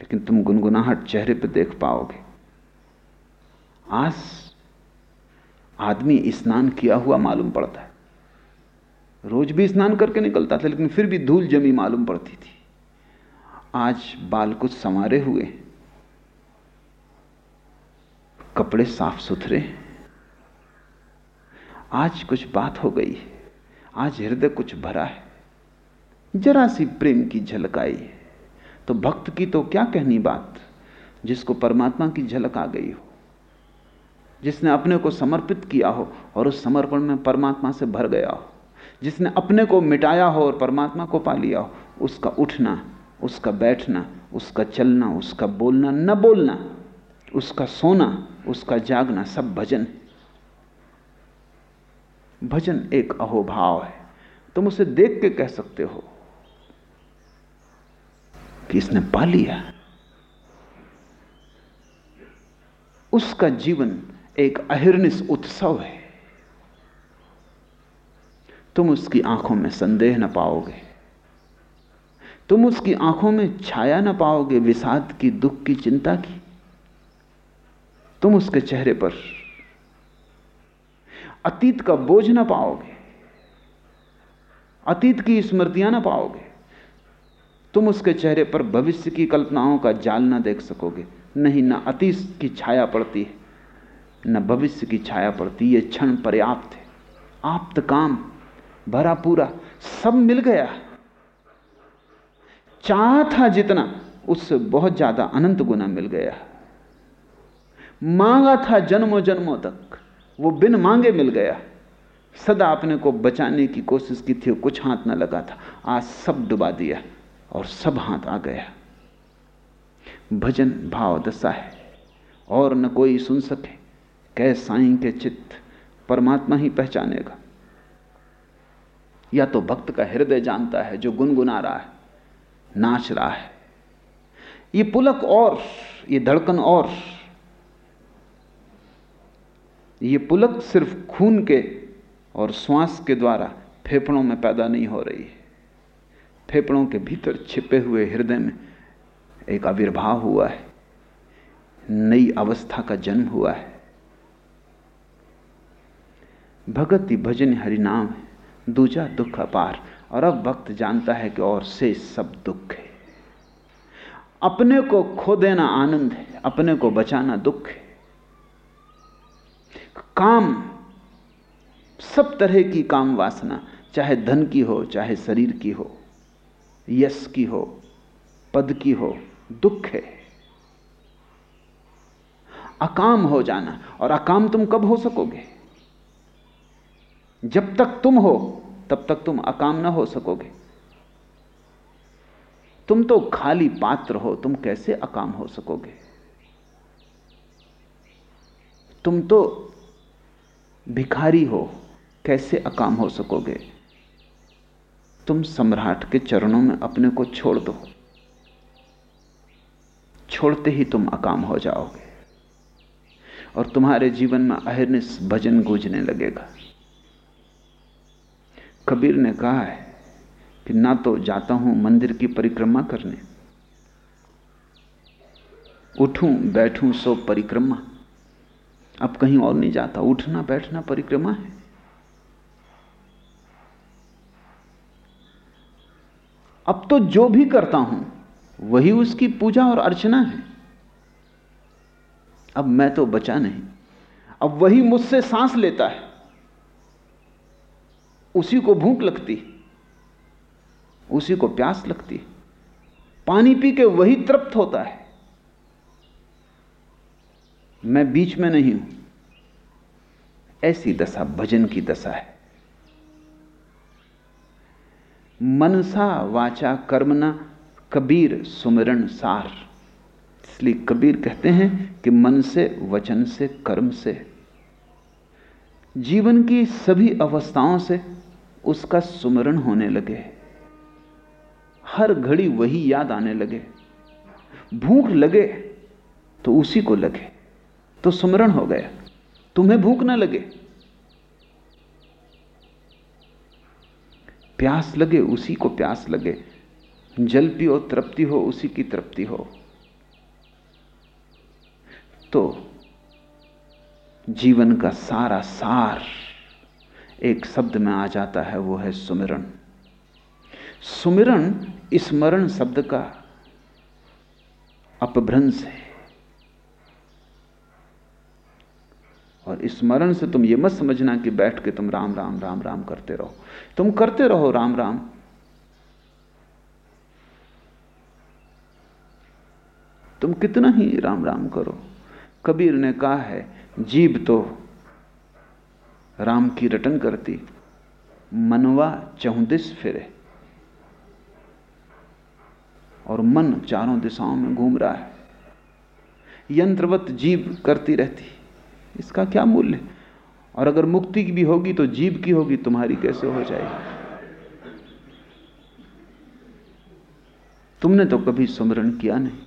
लेकिन तुम गुनगुनाहट चेहरे पर देख पाओगे। आज आदमी स्नान किया हुआ मालूम पड़ता है। रोज भी स्नान करके निकलता था, लेकिन फिर भी धूल जमी मालूम पड़ती थी। आज बाल कुछ संवारे हुए कपड़े साफ़ सुथरे आज कुछ बात हो गई है। आज हृदय कुछ भरा है। जरा सी प्रेम की झलक आई। है तो भक्त की तो क्या कहनी बात? जिसको परमात्मा की झलक आ गई हो। जिसने अपने को समर्पित किया हो और उस समर्पण में परमात्मा से भर गया हो। जिसने अपने को मिटाया हो और परमात्मा को पा लिया हो, उसका उठना, उसका बैठना, उसका चलना, उसका बोलना, न बोलना, उसका सोना, उसका जागना, सब भजन। है भजन एक अहोभाव है। तुम उसे देख के कह सकते हो। कि इसने पा लिया। उसका जीवन एक अहिर्निश उत्सव है। तुम उसकी आँखों में संदेह न पाओगे। तुम उसकी आँखों में छाया न पाओगे विषाद की, दुख की, चिंता की। तुम उसके चेहरे पर अतीत का बोझ ना पाओगे। अतीत की स्मृतियाँ ना पाओगे। तुम उसके चेहरे पर भविष्य की कल्पनाओं का जाल ना देख सकोगे। नहीं, ना अतीत की छाया पड़ती है, न भविष्य की छाया पड़ती। ये क्षण पर्याप्त है। आप्त काम, भरा पूरा, सब मिल गया। चाह था जितना, उससे बहुत ज़्यादा अनंत गुना मिल गया। मांगा था जन्मों जन्मों तक, वो बिन मांगे मिल गया। सदा अपने को बचाने की कोशिश की थी, कुछ हाथ ना लगा था। आज सब डुबा दिया। और सब हाथ आ गया। भजन भाव दशा है, और न कोई सुन सके कह साई के चित्त परमात्मा ही पहचानेगा। या तो भक्त का हृदय जानता है, जो गुनगुना रहा है, नाच रहा है। ये पुलक और, ये धड़कन और, ये पुलक सिर्फ़ खून के और श्वास के द्वारा फेफड़ों में पैदा नहीं हो रही है। फेफड़ों के भीतर छिपे हुए हृदय में एक आविर्भाव हुआ है। नई अवस्था का जन्म हुआ है। भगति भजन हरिनाम है। दूजा दुख अपार। और अब वक्त जानता है कि और से सब दुख है। अपने को खो देना आनंद है। अपने को बचाना दुख है। काम, सब तरह की काम वासना, चाहे धन की हो, चाहे शरीर की हो यश की हो, पद की हो, दुख है। अकाम हो जाना, और अकाम तुम कब हो सकोगे? जब तक तुम हो, तब तक तुम अकाम ना हो सकोगे। तुम तो खाली पात्र हो, तुम कैसे अकाम हो सकोगे? तुम तो भिखारी हो, कैसे अकाम हो सकोगे? तुम सम्राट के चरणों में अपने को छोड़ दो। छोड़ते ही तुम अकाम हो जाओगे और तुम्हारे जीवन में अहिर्निश भजन गूंजने लगेगा। कबीर ने कहा है कि ना तो जाता हूँ मंदिर की परिक्रमा करने, उठूं, बैठूं सो परिक्रमा। अब कहीं और नहीं जाता, उठना बैठना परिक्रमा है। अब तो जो भी करता हूँ, वही उसकी पूजा और अर्चना है। अब मैं तो बचा नहीं। अब वही मुझसे सांस लेता है। उसी को भूख लगती उसी को प्यास लगती पानी पी के वही तृप्त होता है। मैं बीच में नहीं हूँ। ऐसी दशा, भजन की दशा है। मनसा वाचा कर्मना कबीर सुमरण सार। इसलिए कबीर कहते हैं कि मन से, वचन से, कर्म से। जीवन की सभी अवस्थाओं से उसका सुमरण होने लगे। हर घड़ी वही याद आने लगे। भूख लगे तो उसी को लगे। तो सुमरण हो गया। तुम्हें भूख ना लगे। प्यास लगे, उसी को प्यास लगे। जल पियो, तृप्ति हो, उसी की तृप्ति हो। तो जीवन का सारा सार एक शब्द में आ जाता है, वो है सुमिरण। सुमिरण स्मरण शब्द का अपभ्रंश है। और स्मरण से तुम ये मत समझना कि बैठ के तुम राम राम राम राम करते रहो। तुम करते रहो राम राम। तुम कितना ही राम राम करो। कबीर ने कहा है जीव तो राम की रटन करती, मनवा चौदिस फिरे। और मन चारों दिशाओं में घूम रहा है। यंत्रवत जीव करती रहती। इसका क्या मूल्य? और अगर मुक्ति की भी होगी तो जीव की होगी, तुम्हारी कैसे हो जाएगी? तुमने तो कभी स्मरण किया नहीं।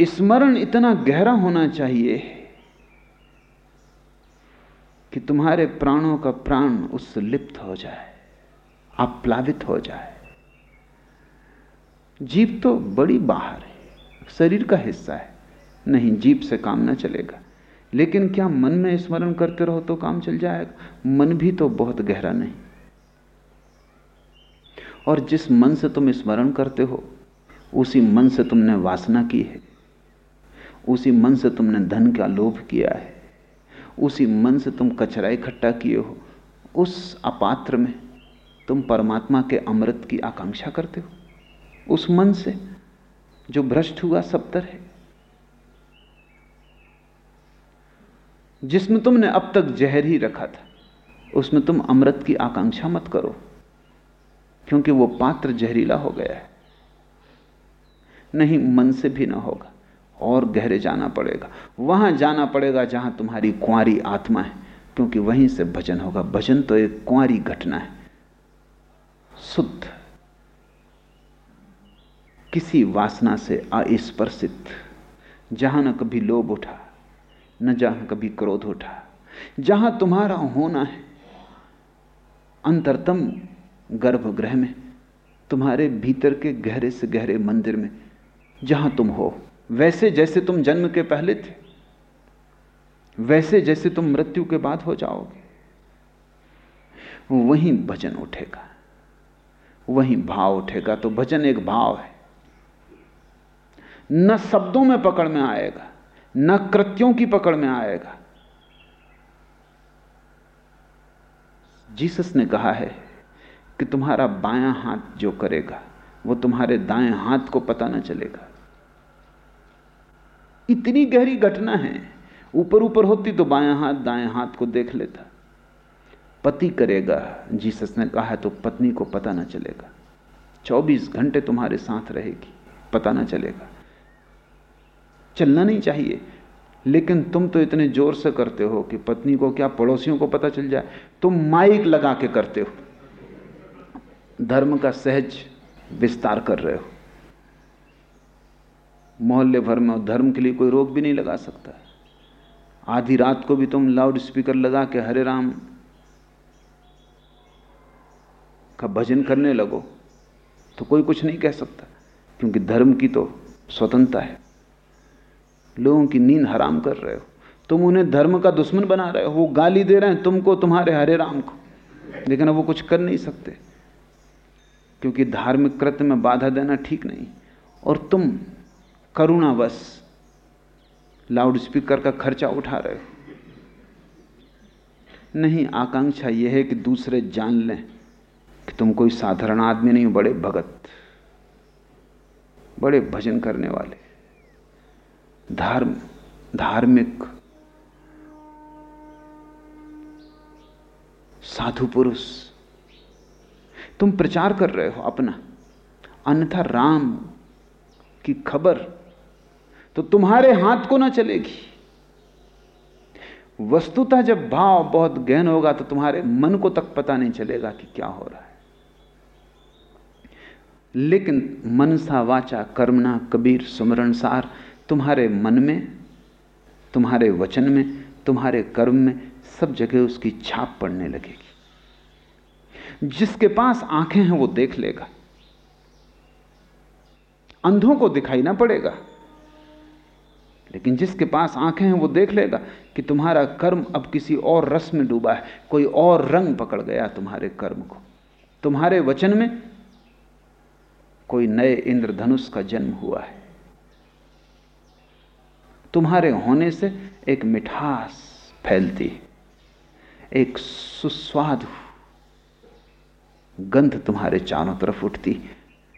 स्मरण इतना गहरा होना चाहिए कि तुम्हारे प्राणों का प्राण उससे लिप्त हो जाए अप्लावित हो जाए। जीव तो बड़ी बाहर है, शरीर का हिस्सा है। नहीं, जीप से काम ना चलेगा। लेकिन क्या मन में स्मरण करते रहो तो काम चल जाएगा? मन भी तो बहुत गहरा नहीं। और जिस मन से तुम स्मरण करते हो, उसी मन से तुमने वासना की है। उसी मन से तुमने धन का लोभ किया है। उसी मन से तुम कचरा इकट्ठा किए हो। उस अपात्र में तुम परमात्मा के अमृत की आकांक्षा करते हो। उस मन से जो भ्रष्ट हुआ सब तरह जिसमें तुमने अब तक जहर ही रखा था, उसमें तुम अमृत की आकांक्षा मत करो, क्योंकि वो पात्र जहरीला हो गया है। नहीं, मन से भी ना होगा, और गहरे जाना पड़ेगा। वहाँ जाना पड़ेगा जहाँ तुम्हारी कुंवारी आत्मा है, क्योंकि वहीं से भजन होगा। भजन तो एक कुंवारी घटना है। शुद्ध, किसी वासना से अस्पर्शित जहाँ न कभी लोभ उठा न जहाँ कभी क्रोध उठा। जहाँ तुम्हारा होना है, अंतरतम गर्भगृह में, तुम्हारे भीतर के गहरे से गहरे मंदिर में, जहाँ तुम हो, वैसे जैसे तुम जन्म के पहले थे, वैसे जैसे तुम मृत्यु के बाद हो जाओगे। वहीं भजन उठेगा, वहीं भाव उठेगा तो भजन एक भाव है। न शब्दों में पकड़ में आएगा न कृत्यों की पकड़ में आएगा। जीसस ने कहा है कि तुम्हारा बायां हाथ जो करेगा, वो तुम्हारे दाएँ हाथ को पता ना चलेगा। इतनी गहरी घटना है, ऊपर ऊपर होती तो बायां हाथ दाएँ हाथ को देख लेता। पति करेगा, जीसस ने कहा है तो पत्नी को पता ना चलेगा। 24 घंटे तुम्हारे साथ रहेगी, पता ना चलेगा। चलना नहीं चाहिए। लेकिन तुम तो इतने ज़ोर से करते हो कि पत्नी को क्या पड़ोसियों को पता चल जाए? तुम माइक लगा के करते हो। धर्म का सहज विस्तार कर रहे हो। मोहल्ले भर में धर्म के लिए कोई रोक भी नहीं लगा सकता। आधी रात को भी तुम लाउड स्पीकर लगा के हरे राम का भजन करने लगो तो कोई कुछ नहीं कह सकता, क्योंकि धर्म की तो स्वतंत्रता है। लोगों की नींद हराम कर रहे हो। तुम उन्हें धर्म का दुश्मन बना रहे हो, वो गाली दे रहे हैं तुमको, तुम्हारे हरे राम को। लेकिन वो कुछ कर नहीं सकते। क्योंकि धार्मिक कृत्य में बाधा देना ठीक नहीं। और तुम करुणावश लाउड स्पीकर का खर्चा उठा रहे हो। नहीं, आकांक्षा यह है कि दूसरे जान लें कि तुम कोई साधारण आदमी नहीं हो, बड़े भगत, बड़े भजन करने वाले। धर्म, धार्मिक साधु पुरुष। तुम प्रचार कर रहे हो अपना। अन्यथा राम की खबर तो तुम्हारे हाथ को ना चलेगी। वस्तुतः जब भाव बहुत गहन होगा तो तुम्हारे मन को तक पता नहीं चलेगा कि क्या हो रहा है। लेकिन मनसा वाचा कर्मणा कबीर सुमरण सार। तुम्हारे मन में, तुम्हारे वचन में, तुम्हारे कर्म में सब जगह उसकी छाप पड़ने लगेगी। जिसके पास आँखें हैं वो देख लेगा। अंधों को दिखाई ना पड़ेगा। लेकिन जिसके पास आँखें हैं वो देख लेगा कि तुम्हारा कर्म अब किसी और रस में डूबा है, कोई और रंग पकड़ गया तुम्हारे कर्म को। तुम्हारे वचन में कोई नए इंद्रधनुष का जन्म हुआ है। तुम्हारे होने से एक मिठास फैलती एक सुस्वाद गंध तुम्हारे चारों तरफ़ उठती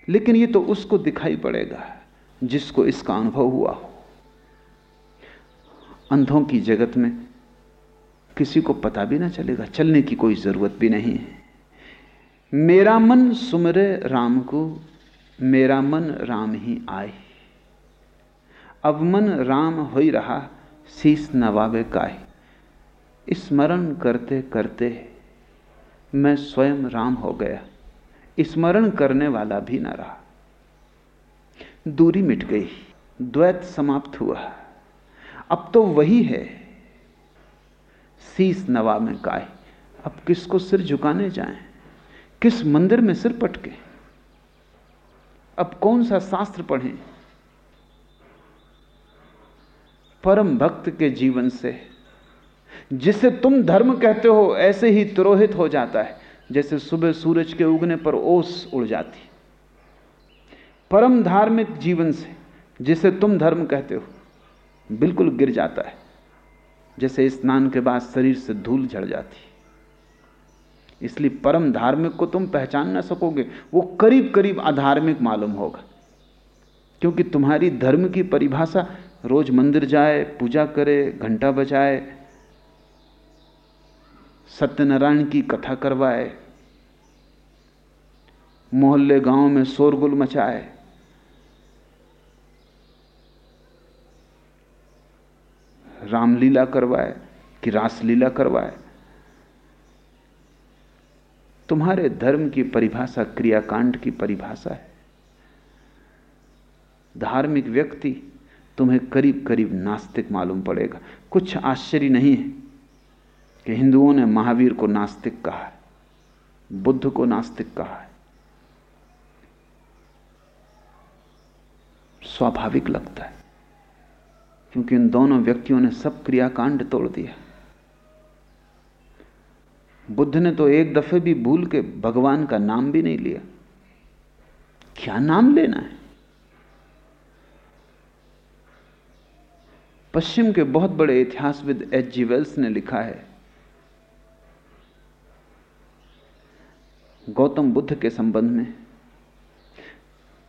लेकिन ये तो उसको दिखाई पड़ेगा जिसको इसका अनुभव हुआ हो। अंधों की जगत में किसी को पता भी ना चलेगा, चलने की कोई ज़रूरत भी नहीं है। मेरा मन सुमरे राम को, मेरा मन राम ही आए। अब मन राम हो रहा, शीस नवावे काय स्मरण करते करते मैं स्वयं राम हो गया। स्मरण करने वाला भी न रहा। दूरी मिट गई, द्वैत समाप्त हुआ। अब तो वही है। शीस नवा में काय अब किसको सिर झुकाने जाएँ? किस मंदिर में सिर पटके? अब कौन सा शास्त्र पढ़ें? परम भक्त के जीवन से। जिसे तुम धर्म कहते हो, ऐसे ही तुरोहित हो जाता है, जैसे सुबह सूरज के उगने पर ओस उड़ जाती। परम धार्मिक जीवन से, जिसे तुम धर्म कहते हो, बिल्कुल गिर जाता है। जैसे स्नान के बाद शरीर से धूल झड़ जाती। इसलिए परम धार्मिक को तुम पहचान ना सकोगे, वो करीब करीब अधार्मिक मालूम होगा। क्योंकि तुम्हारी धर्म की परिभाषा रोज मंदिर जाए, पूजा करे, घंटा बजाए, सत्यनारायण की कथा करवाए, मोहल्ले गाँव में शोरगुल मचाए, रामलीला करवाए, कि रासलीला करवाए, तुम्हारे धर्म की परिभाषा, क्रियाकांड की परिभाषा है। धार्मिक व्यक्ति तुम्हें करीब करीब नास्तिक मालूम पड़ेगा। कुछ आश्चर्य नहीं है कि हिंदुओं ने महावीर को नास्तिक कहा है, बुद्ध को नास्तिक कहा है। स्वाभाविक लगता है, क्योंकि इन दोनों व्यक्तियों ने सब क्रियाकांड तोड़ दिया। बुद्ध ने तो एक दफे भी भूल के भगवान का नाम भी नहीं लिया। क्या नाम लेना है? पश्चिम के बहुत बड़े इतिहासविद एच जी वेल्स ने लिखा है। गौतम बुद्ध के संबंध में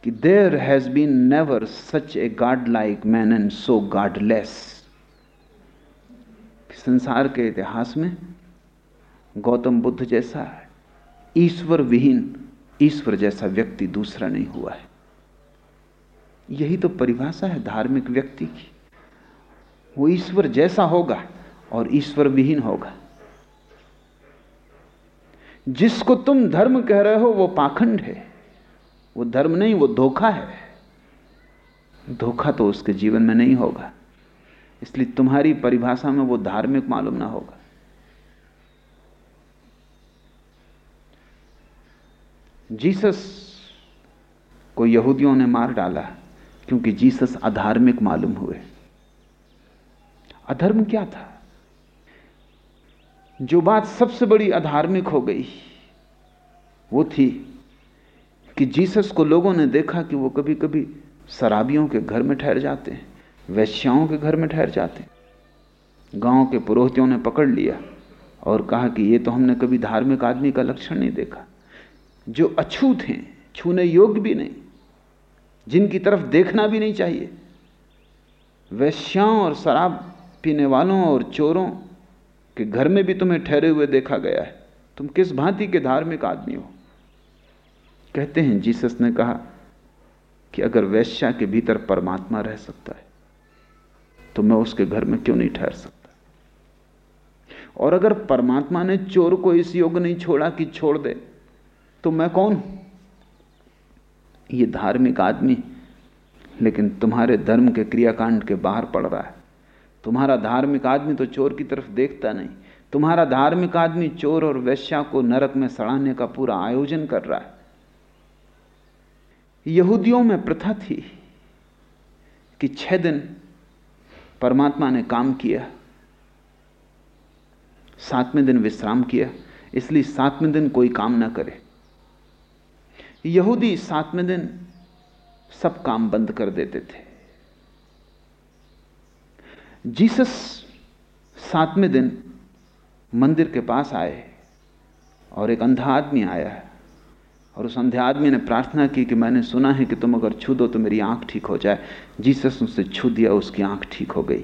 कि there has been never such a god like man and so godless संसार के इतिहास में गौतम बुद्ध जैसा ईश्वर विहीन ईश्वर जैसा व्यक्ति दूसरा नहीं हुआ है। यही तो परिभाषा है धार्मिक व्यक्ति की। वो ईश्वर जैसा होगा और ईश्वर विहीन होगा। जिसको तुम धर्म कह रहे हो वो पाखंड है। वो धर्म नहीं, वो धोखा है। धोखा तो उसके जीवन में नहीं होगा। इसलिए तुम्हारी परिभाषा में वो धार्मिक मालूम ना होगा। जीसस को यहूदियों ने मार डाला क्योंकि जीसस अधार्मिक मालूम हुए। अधर्म क्या था? जो बात सबसे बड़ी अधार्मिक हो गई, वो थी कि जीसस को लोगों ने देखा कि वो कभी कभी शराबियों के घर में ठहर जाते हैं, वैश्याओं के घर में ठहर जाते हैं। गाँव के पुरोहितों ने पकड़ लिया और कहा कि ये तो हमने कभी धार्मिक आदमी का लक्षण नहीं देखा। जो अछूत हैं, छूने योग्य भी नहीं, जिनकी तरफ़ देखना भी नहीं चाहिए। वैश्याओं और शराब पीने वालों और चोरों के घर में भी तुम्हें ठहरे हुए देखा गया है। तुम किस भांति के धार्मिक आदमी हो? कहते हैं, जीसस ने कहा कि अगर वैश्या के भीतर परमात्मा रह सकता है तो मैं उसके घर में क्यों नहीं ठहर सकता? और अगर परमात्मा ने चोर को इस योग नहीं छोड़ा कि छोड़ दे तो मैं कौन ये धार्मिक आदमी, लेकिन तुम्हारे धर्म के क्रियाकांड के बाहर पड़ रहा है। तुम्हारा धार्मिक आदमी तो चोर की तरफ़ देखता नहीं। तुम्हारा धार्मिक आदमी चोर और वैश्या को नरक में सड़ाने का पूरा आयोजन कर रहा है। यहूदियों में प्रथा थी कि छह दिन परमात्मा ने काम किया, सातवें दिन विश्राम किया, इसलिए सातवें दिन कोई काम ना करे। यहूदी सातवें दिन सब काम बंद कर देते थे। जीसस सातवें दिन मंदिर के पास आए और एक अंधा आदमी आया है। और उस अंधे आदमी ने प्रार्थना की कि मैंने सुना है कि तुम अगर छू दो तो मेरी आँख ठीक हो जाए। जीसस उससे छू दिया, उसकी आँख ठीक हो गई।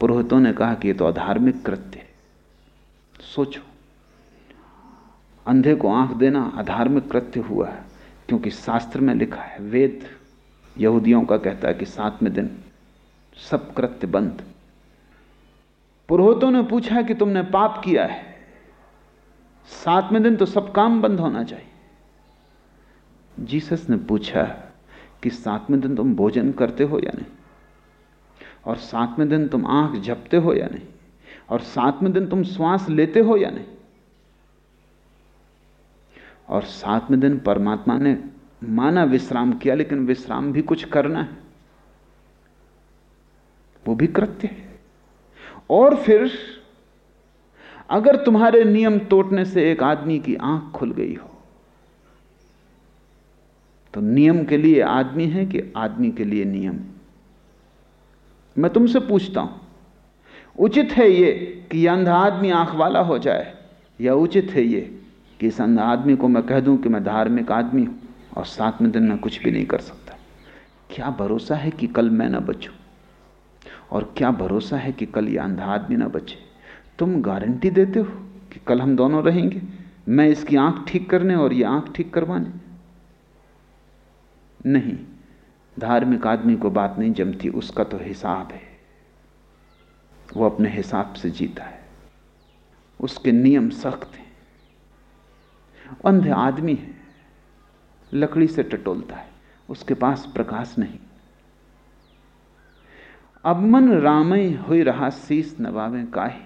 पुरोहितों ने कहा कि ये तो अधार्मिक कृत्य है। सोचो, अंधे को आँख देना अधार्मिक कृत्य हुआ है, क्योंकि शास्त्र में लिखा है, वेद यहूदियों का कहता है कि सातवें दिन सब कृत्य बंद। पुरोहितों ने पूछा कि तुमने पाप किया है? सातवें दिन तो सब काम बंद होना चाहिए। जीसस ने पूछा कि सातवें दिन तुम भोजन करते हो या नहीं? और सातवें दिन तुम आँख झपते हो या नहीं? और सातवें दिन तुम श्वास लेते हो या नहीं? और सातवें दिन परमात्मा ने माना विश्राम किया, लेकिन विश्राम भी कुछ करना है। वो भी कृत्य है। और फिर, अगर तुम्हारे नियम तोड़ने से एक आदमी की आँख खुल गई हो तो नियम के लिए आदमी है कि आदमी के लिए नियम? मैं तुमसे पूछता हूँ, उचित है ये कि अंधा आदमी आँख वाला हो जाए, या उचित है ये कि इस अंधा आदमी को मैं कह दूँ कि मैं धार्मिक आदमी हूँ और सातवें दिन में कुछ भी नहीं कर सकता? क्या भरोसा है कि कल मैं ना बचूं? और क्या भरोसा है कि कल ये अंधा आदमी ना बचे? तुम गारंटी देते हो कि कल हम दोनों रहेंगे। मैं इसकी आँख ठीक करने और ये आँख ठीक करवाने। नहीं, धार्मिक आदमी को बात नहीं जमती, उसका तो हिसाब है। वो अपने हिसाब से जीता है। उसके नियम सख्त हैं। अंधे आदमी है। लकड़ी से टटोलता है। उसके पास प्रकाश नहीं। अब मन रामय हुई रहा शीस नवावे काहे।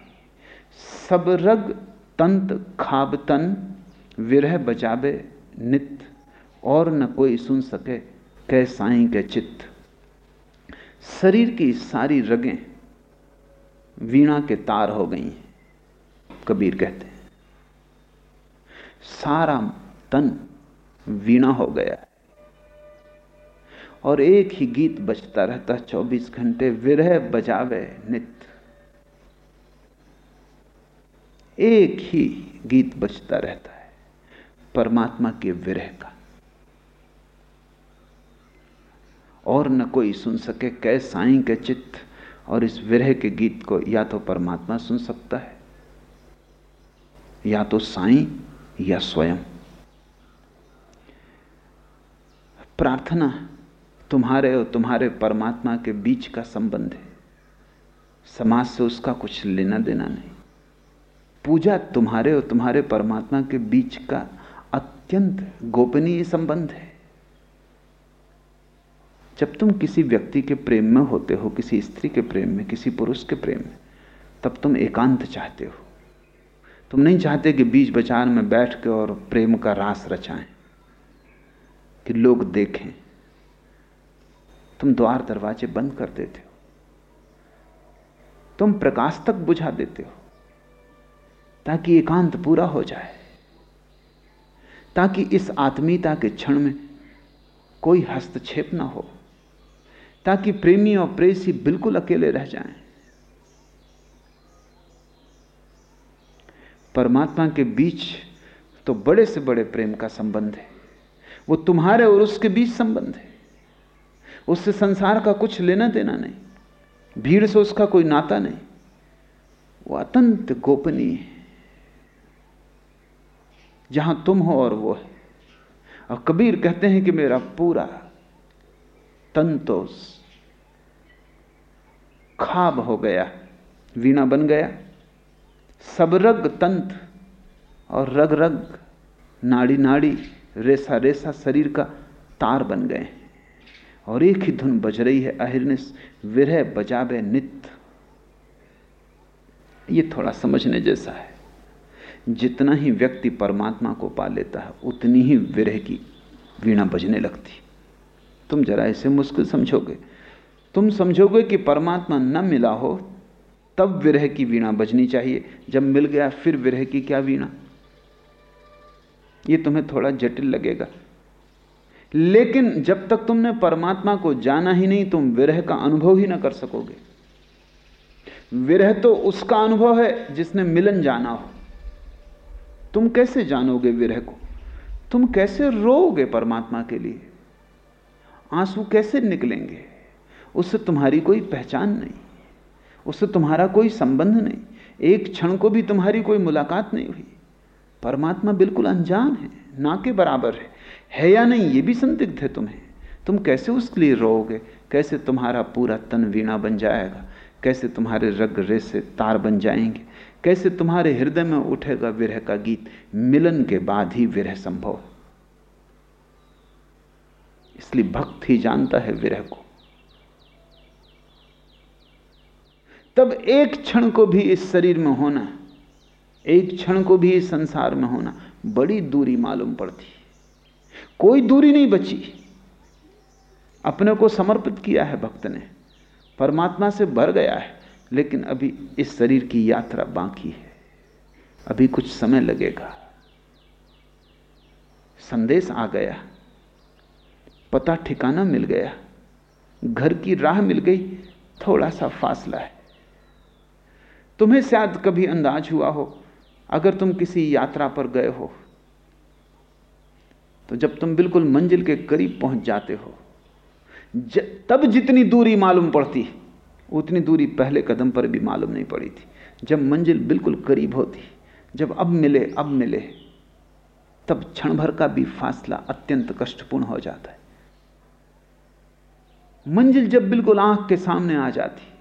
सब रग तंत खाब तन विरह बचावे नित, और न कोई सुन सके कै साई के चित्त शरीर की सारी रगें वीणा के तार हो गई हैं, कबीर कहते हैं। सारा तन वीणा हो गया है। और एक ही गीत बजता रहता, चौबीस घंटे विरह बजावे नित्य एक ही गीत बजता रहता है, परमात्मा के विरह का। और न कोई सुन सके कै साई के चित्त, और इस विरह के गीत को या तो परमात्मा सुन सकता है, या तो साई या स्वयं। प्रार्थना तुम्हारे और तुम्हारे परमात्मा के बीच का संबंध है। समाज से उसका कुछ लेना देना नहीं। पूजा तुम्हारे और तुम्हारे परमात्मा के बीच का अत्यंत गोपनीय संबंध है। जब तुम किसी व्यक्ति के प्रेम में होते हो, किसी स्त्री के प्रेम में, किसी पुरुष के प्रेम में, तब तुम एकांत चाहते हो। तुम नहीं चाहते कि बीच बाज़ार में बैठ के और प्रेम का रास रचाएँ, कि लोग देखें। तुम द्वार दरवाजे बंद कर देते हो। तुम प्रकाश तक बुझा देते हो, ताकि एकांत पूरा हो जाए, ताकि इस आत्मीयता के क्षण में कोई हस्तक्षेप ना हो, ताकि प्रेमी और प्रेसी बिल्कुल अकेले रह जाएँ। परमात्मा के बीच तो बड़े से बड़े प्रेम का संबंध है, वो तुम्हारे और उसके बीच संबंध है। उससे संसार का कुछ लेना देना नहीं। भीड़ से उसका कोई नाता नहीं। वो अत्यंत गोपनीय है। जहाँ तुम हो और वो है। और कबीर कहते हैं कि मेरा पूरा तंतोष खाब हो गया, वीणा बन गया। सब रग तंत और रग रग, नाड़ी नाड़ी, रेसा रेसा शरीर का तार बन गए। और एक ही धुन बज रही है अहिर्निश विरह बजाबे नित्य ये थोड़ा समझने जैसा है। जितना ही व्यक्ति परमात्मा को पा लेता है, उतनी ही विरह की वीणा बजने लगती। तुम जरा इसे मुश्किल समझोगे। तुम समझोगे कि परमात्मा न मिला हो, तब विरह की वीणा बजनी चाहिए। जब मिल गया, फिर विरह की क्या वीणा? ये तुम्हें थोड़ा जटिल लगेगा। लेकिन जब तक तुमने परमात्मा को जाना ही नहीं, तुम विरह का अनुभव ही ना कर सकोगे। विरह तो उसका अनुभव है जिसने मिलन जाना हो। तुम कैसे जानोगे विरह को? तुम कैसे रोओगे परमात्मा के लिए? आँसू कैसे निकलेंगे? उससे तुम्हारी कोई पहचान नहीं, उससे तुम्हारा कोई संबंध नहीं। एक क्षण को भी तुम्हारी कोई मुलाकात नहीं हुई। परमात्मा बिल्कुल अनजान है, ना के बराबर है। है या नहीं, ये भी संदिग्ध है तुम्हें। तुम कैसे उसके लिए रोओगे? कैसे तुम्हारा पूरा तन वीणा बन जाएगा? कैसे तुम्हारे रग रे से तार बन जाएँगे? कैसे तुम्हारे हृदय में उठेगा विरह का गीत? मिलन के बाद ही विरह संभव। इसलिए भक्त ही जानता है विरह को। तब एक क्षण को भी इस शरीर में होना एक क्षण को भी संसार में होना बड़ी दूरी मालूम पड़ती। कोई दूरी नहीं बची। अपने को समर्पित किया है भक्त ने। परमात्मा से भर गया है, लेकिन अभी इस शरीर की यात्रा बाकी है। अभी कुछ समय लगेगा। संदेश आ गया। पता ठिकाना मिल गया। घर की राह मिल गई। थोड़ा सा फासला है। तुम्हें शायद कभी अंदाज हुआ हो अगर तुम किसी यात्रा पर गए हो तो जब तुम बिल्कुल मंजिल के करीब पहुँच जाते हो ज, तब जितनी दूरी मालूम पड़ती उतनी दूरी पहले कदम पर भी मालूम नहीं पड़ी थी। जब मंजिल बिल्कुल करीब होती जब अब मिले अब मिले तब क्षण भर का भी फासला अत्यंत कष्टपूर्ण हो जाता है। मंजिल जब बिल्कुल आँख के सामने आ जाती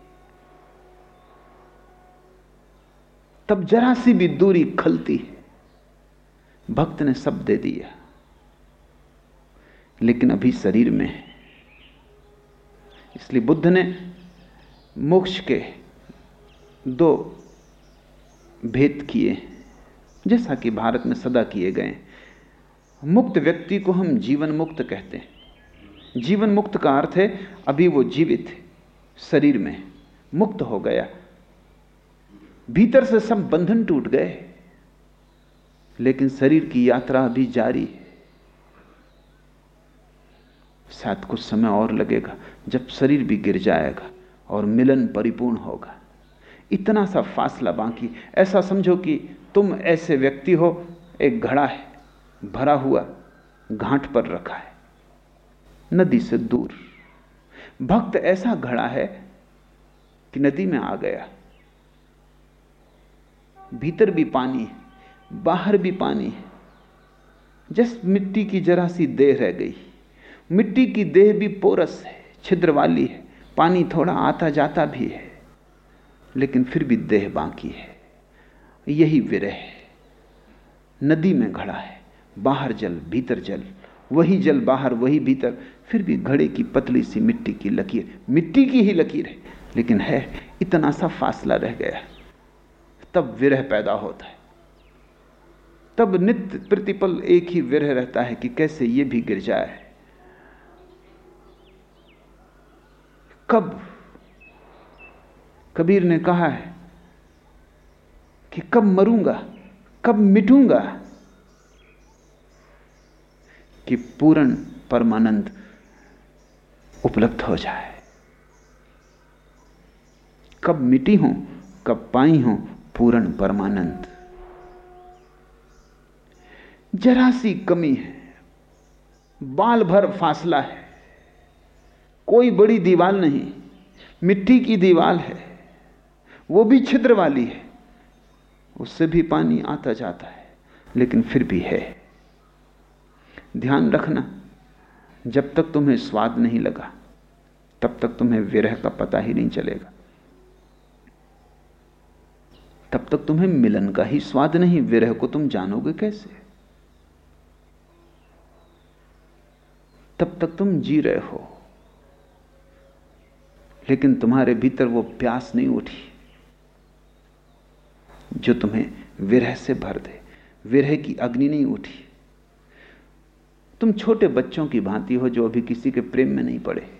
तब जरा सी भी दूरी खलती है। भक्त ने सब दे दिया। लेकिन अभी शरीर में है। इसलिए बुद्ध ने मोक्ष के दो भेद किए जैसा कि भारत में सदा किए गए मुक्त व्यक्ति को हम जीवन मुक्त कहते हैं। जीवन मुक्त का अर्थ है, अभी वो जीवित है, शरीर में मुक्त हो गया। भीतर से सब बंधन टूट गए। लेकिन शरीर की यात्रा अभी जारी है। शायद कुछ समय और लगेगा, जब शरीर भी गिर जाएगा और मिलन परिपूर्ण होगा। इतना सा फासला बाकी। ऐसा समझो कि तुम ऐसे व्यक्ति हो, एक घड़ा है, भरा हुआ, घाट पर रखा है, नदी से दूर। भक्त ऐसा घड़ा है कि नदी में आ गया। भीतर भी पानी है, बाहर भी पानी है। जस मिट्टी की जरा सी देह रह गई। मिट्टी की देह भी पोरस है छिद्र वाली है, पानी थोड़ा आता जाता भी है, लेकिन फिर भी देह बाकी है। यही विरह नदी में घड़ा है, बाहर जल, भीतर जल, वही जल बाहर, वही भीतर, फिर भी घड़े की पतली सी मिट्टी की लकीर, मिट्टी की ही लकीर है, लेकिन है, इतना सा फासला रह गया। तब विरह पैदा होता है। तब नित्य प्रतिपल एक ही विरह रहता है कि कैसे ये भी गिर जाए। कब? कबीर ने कहा है कि कब मरूँगा, कब मिटूँगा? कि पूर्ण परमानंद उपलब्ध हो जाए। कब मिटी हूँ, कब पाई हूँ पूर्ण परमानंद। जरा सी कमी है। बाल भर फासला है। कोई बड़ी दीवाल नहीं। मिट्टी की दीवाल है। वो भी छिद्र वाली है। उससे भी पानी आता जाता है, लेकिन फिर भी है। ध्यान रखना, जब तक तुम्हें स्वाद नहीं लगा, तब तक तुम्हें विरह का पता ही नहीं चलेगा। तब तक तुम्हें मिलन का ही स्वाद नहीं, विरह को तुम जानोगे कैसे? तब तक तुम जी रहे हो। लेकिन तुम्हारे भीतर वो प्यास नहीं उठी, जो तुम्हें विरह से भर दे। विरह की अग्नि नहीं उठी। तुम छोटे बच्चों की भांति हो जो अभी किसी के प्रेम में नहीं पड़े।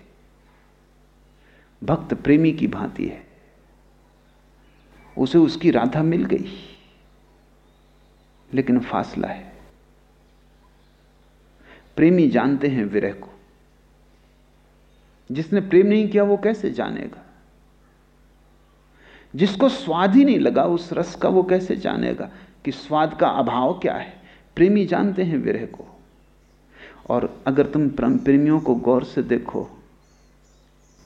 भक्त प्रेमी की भांति है। उसे उसकी राधा मिल गई। लेकिन फासला है। प्रेमी जानते हैं विरह को। जिसने प्रेम नहीं किया, वो कैसे जानेगा? जिसको स्वाद ही नहीं लगा, उस रस का वो कैसे जानेगा कि स्वाद का अभाव क्या है? प्रेमी जानते हैं विरह को। और अगर तुम प्रेमियों को गौर से देखो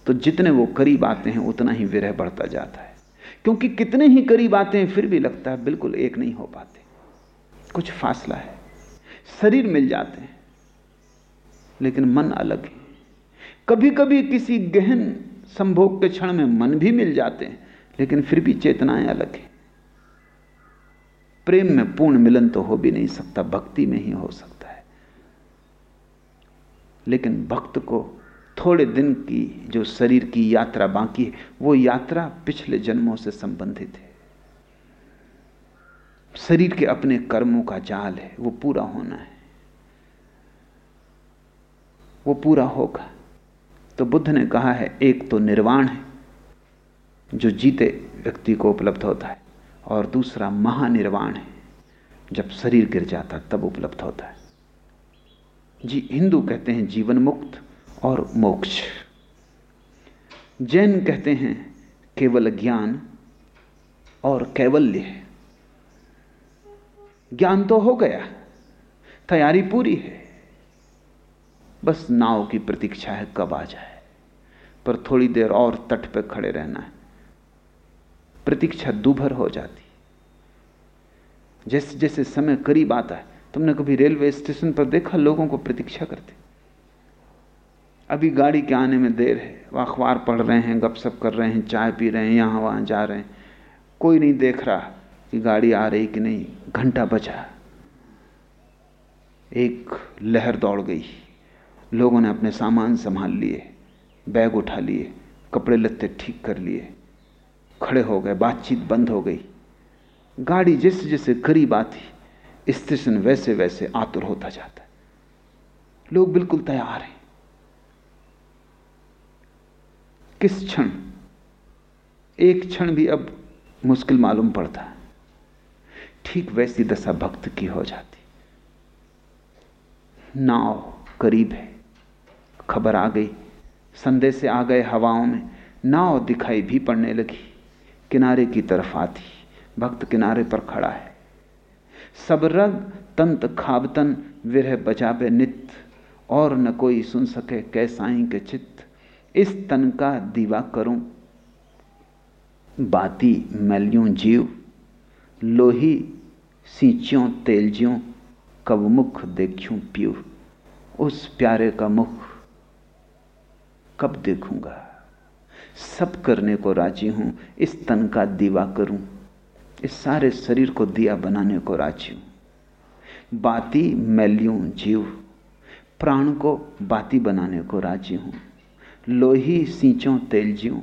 तो जितने वो करीब आते हैं, उतना ही विरह बढ़ता जाता है। क्योंकि कितने ही करीब आते हैं, फिर भी लगता है बिल्कुल एक नहीं हो पाते। कुछ फासला है। शरीर मिल जाते हैं, लेकिन मन अलग है। कभी कभी किसी गहन संभोग के क्षण में मन भी मिल जाते हैं, लेकिन फिर भी चेतनाएँ अलग है। प्रेम में पूर्ण मिलन तो हो भी नहीं सकता, भक्ति में ही हो सकता है। लेकिन भक्त को थोड़े दिन की जो शरीर की यात्रा बाकी है, वो यात्रा पिछले जन्मों से संबंधित है। शरीर के अपने कर्मों का जाल है, वो पूरा होना है। वो पूरा होगा। तो बुद्ध ने कहा है, एक तो निर्वाण है, जो जीते व्यक्ति को उपलब्ध होता है, और दूसरा महानिर्वाण है, जब शरीर गिर जाता तब उपलब्ध होता है। जी, हिंदू कहते हैं जीवन मुक्त और मोक्ष। जैन कहते हैं, केवल ज्ञान और कैवल्य ज्ञान तो हो गया, तैयारी पूरी है। बस नाव की प्रतीक्षा है, कब आ जाए। पर थोड़ी देर और तट पर खड़े रहना है। प्रतीक्षा दुभर हो जाती। जैसे जैसे समय करीब आता है, तुमने कभी रेलवे स्टेशन पर देखा लोगों को प्रतीक्षा करते? अभी गाड़ी के आने में देर है। वह अखबार पढ़ रहे हैं, गपशप कर रहे हैं, चाय पी रहे हैं, यहाँ वहाँ जा रहे हैं। कोई नहीं देख रहा कि गाड़ी आ रही कि नहीं। घंटा बचा। एक लहर दौड़ गई। लोगों ने अपने सामान संभाल लिए, बैग उठा लिए, कपड़े लत्ते ठीक कर लिए। खड़े हो गए, बातचीत बंद हो गई। गाड़ी जैसे जैसे करीब आती, स्टेशन वैसे वैसे आतुर होता जाता। लोग बिल्कुल तैयार हैं। किस क्षण? एक क्षण भी अब मुश्किल मालूम पड़ता है। ठीक वैसी दशा भक्त की हो जाती। नाव करीब है। खबर आ गई। संदेश आ गए हवाओं में। नाव दिखाई भी पड़ने लगी। किनारे की तरफ़ आती। भक्त किनारे पर खड़ा है। सब रग तंत खाबतन, विरह बजाबे नित और न कोई सुन सके कैसाई के चित्त। इस तन का दीवा करूँ। बाती मैल्यूं जीव, लोही सींच्यों तेलज्यों कब मुख देखूँ पीऊ उस प्यारे का मुख कब देखूँगा? सब करने को राज़ी हूँ, इस तन का दीवा करूँ। इस सारे शरीर को दिया बनाने को राज़ी हूँ। बाती मैल्यूं जीव, प्राण को बाती बनाने को राज़ी हूँ। लोही सींचों तेल जीव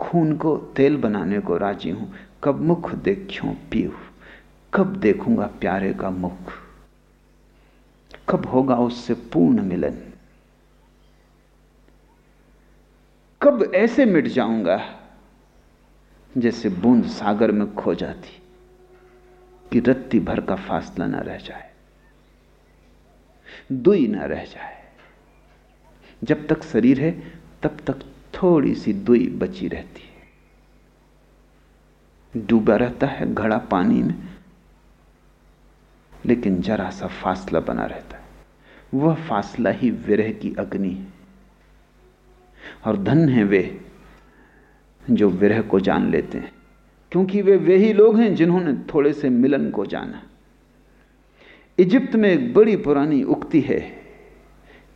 खून को तेल बनाने को राज़ी हूँ। कब मुख देखूँ पीऊ कब देखूँगा प्यारे का मुख। कब होगा उससे पूर्ण मिलन। कब ऐसे मिट जाऊँगा जैसे बूंद सागर में खो जाती, कि रत्ती भर का फासला ना रह जाए, दुई ना रह जाए। जब तक शरीर है, तब तक थोड़ी सी दुई बची रहती है। डूबा रहता है घड़ा पानी में, लेकिन जरा सा फासला बना रहता है। वह फासला ही विरह की अग्नि है। और धन है वे, जो विरह को जान लेते हैं, क्योंकि वे वे ही लोग हैं जिन्होंने थोड़े से मिलन को जाना। इजिप्त में एक बड़ी पुरानी उक्ति है।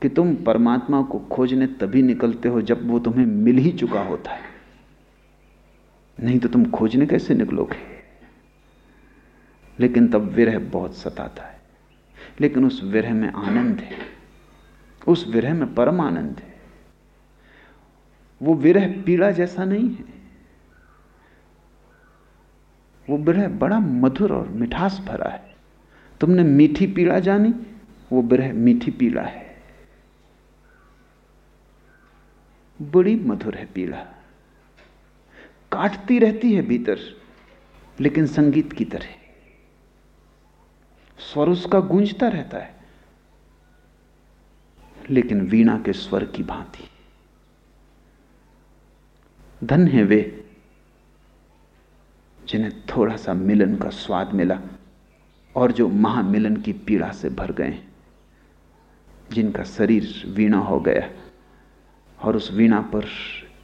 कि तुम परमात्मा को खोजने तभी निकलते हो जब वो तुम्हें मिल ही चुका होता है। नहीं तो तुम खोजने कैसे निकलोगे? लेकिन तब विरह बहुत सताता है। लेकिन उस विरह में आनंद है। उस विरह में परम आनंद है। वो विरह पीड़ा जैसा नहीं है। वो विरह बड़ा मधुर और मिठास भरा है। तुमने मीठी पीड़ा जानी, वो विरह मीठी पीड़ा है। बड़ी मधुर है पीड़ा। काटती रहती है भीतर, लेकिन संगीत की तरह। स्वर उसका गूंजता रहता है, लेकिन वीणा के स्वर की भांति। धन है वे, जिन्हें थोड़ा सा मिलन का स्वाद मिला, और जो महामिलन की पीड़ा से भर गए, जिनका शरीर वीणा हो गया। और उस वीणा पर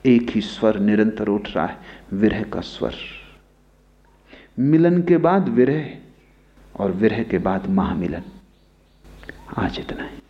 एक ही स्वर निरंतर उठ रहा है, विरह का स्वर। मिलन के बाद विरह और विरह के बाद महामिलन। आज इतना है।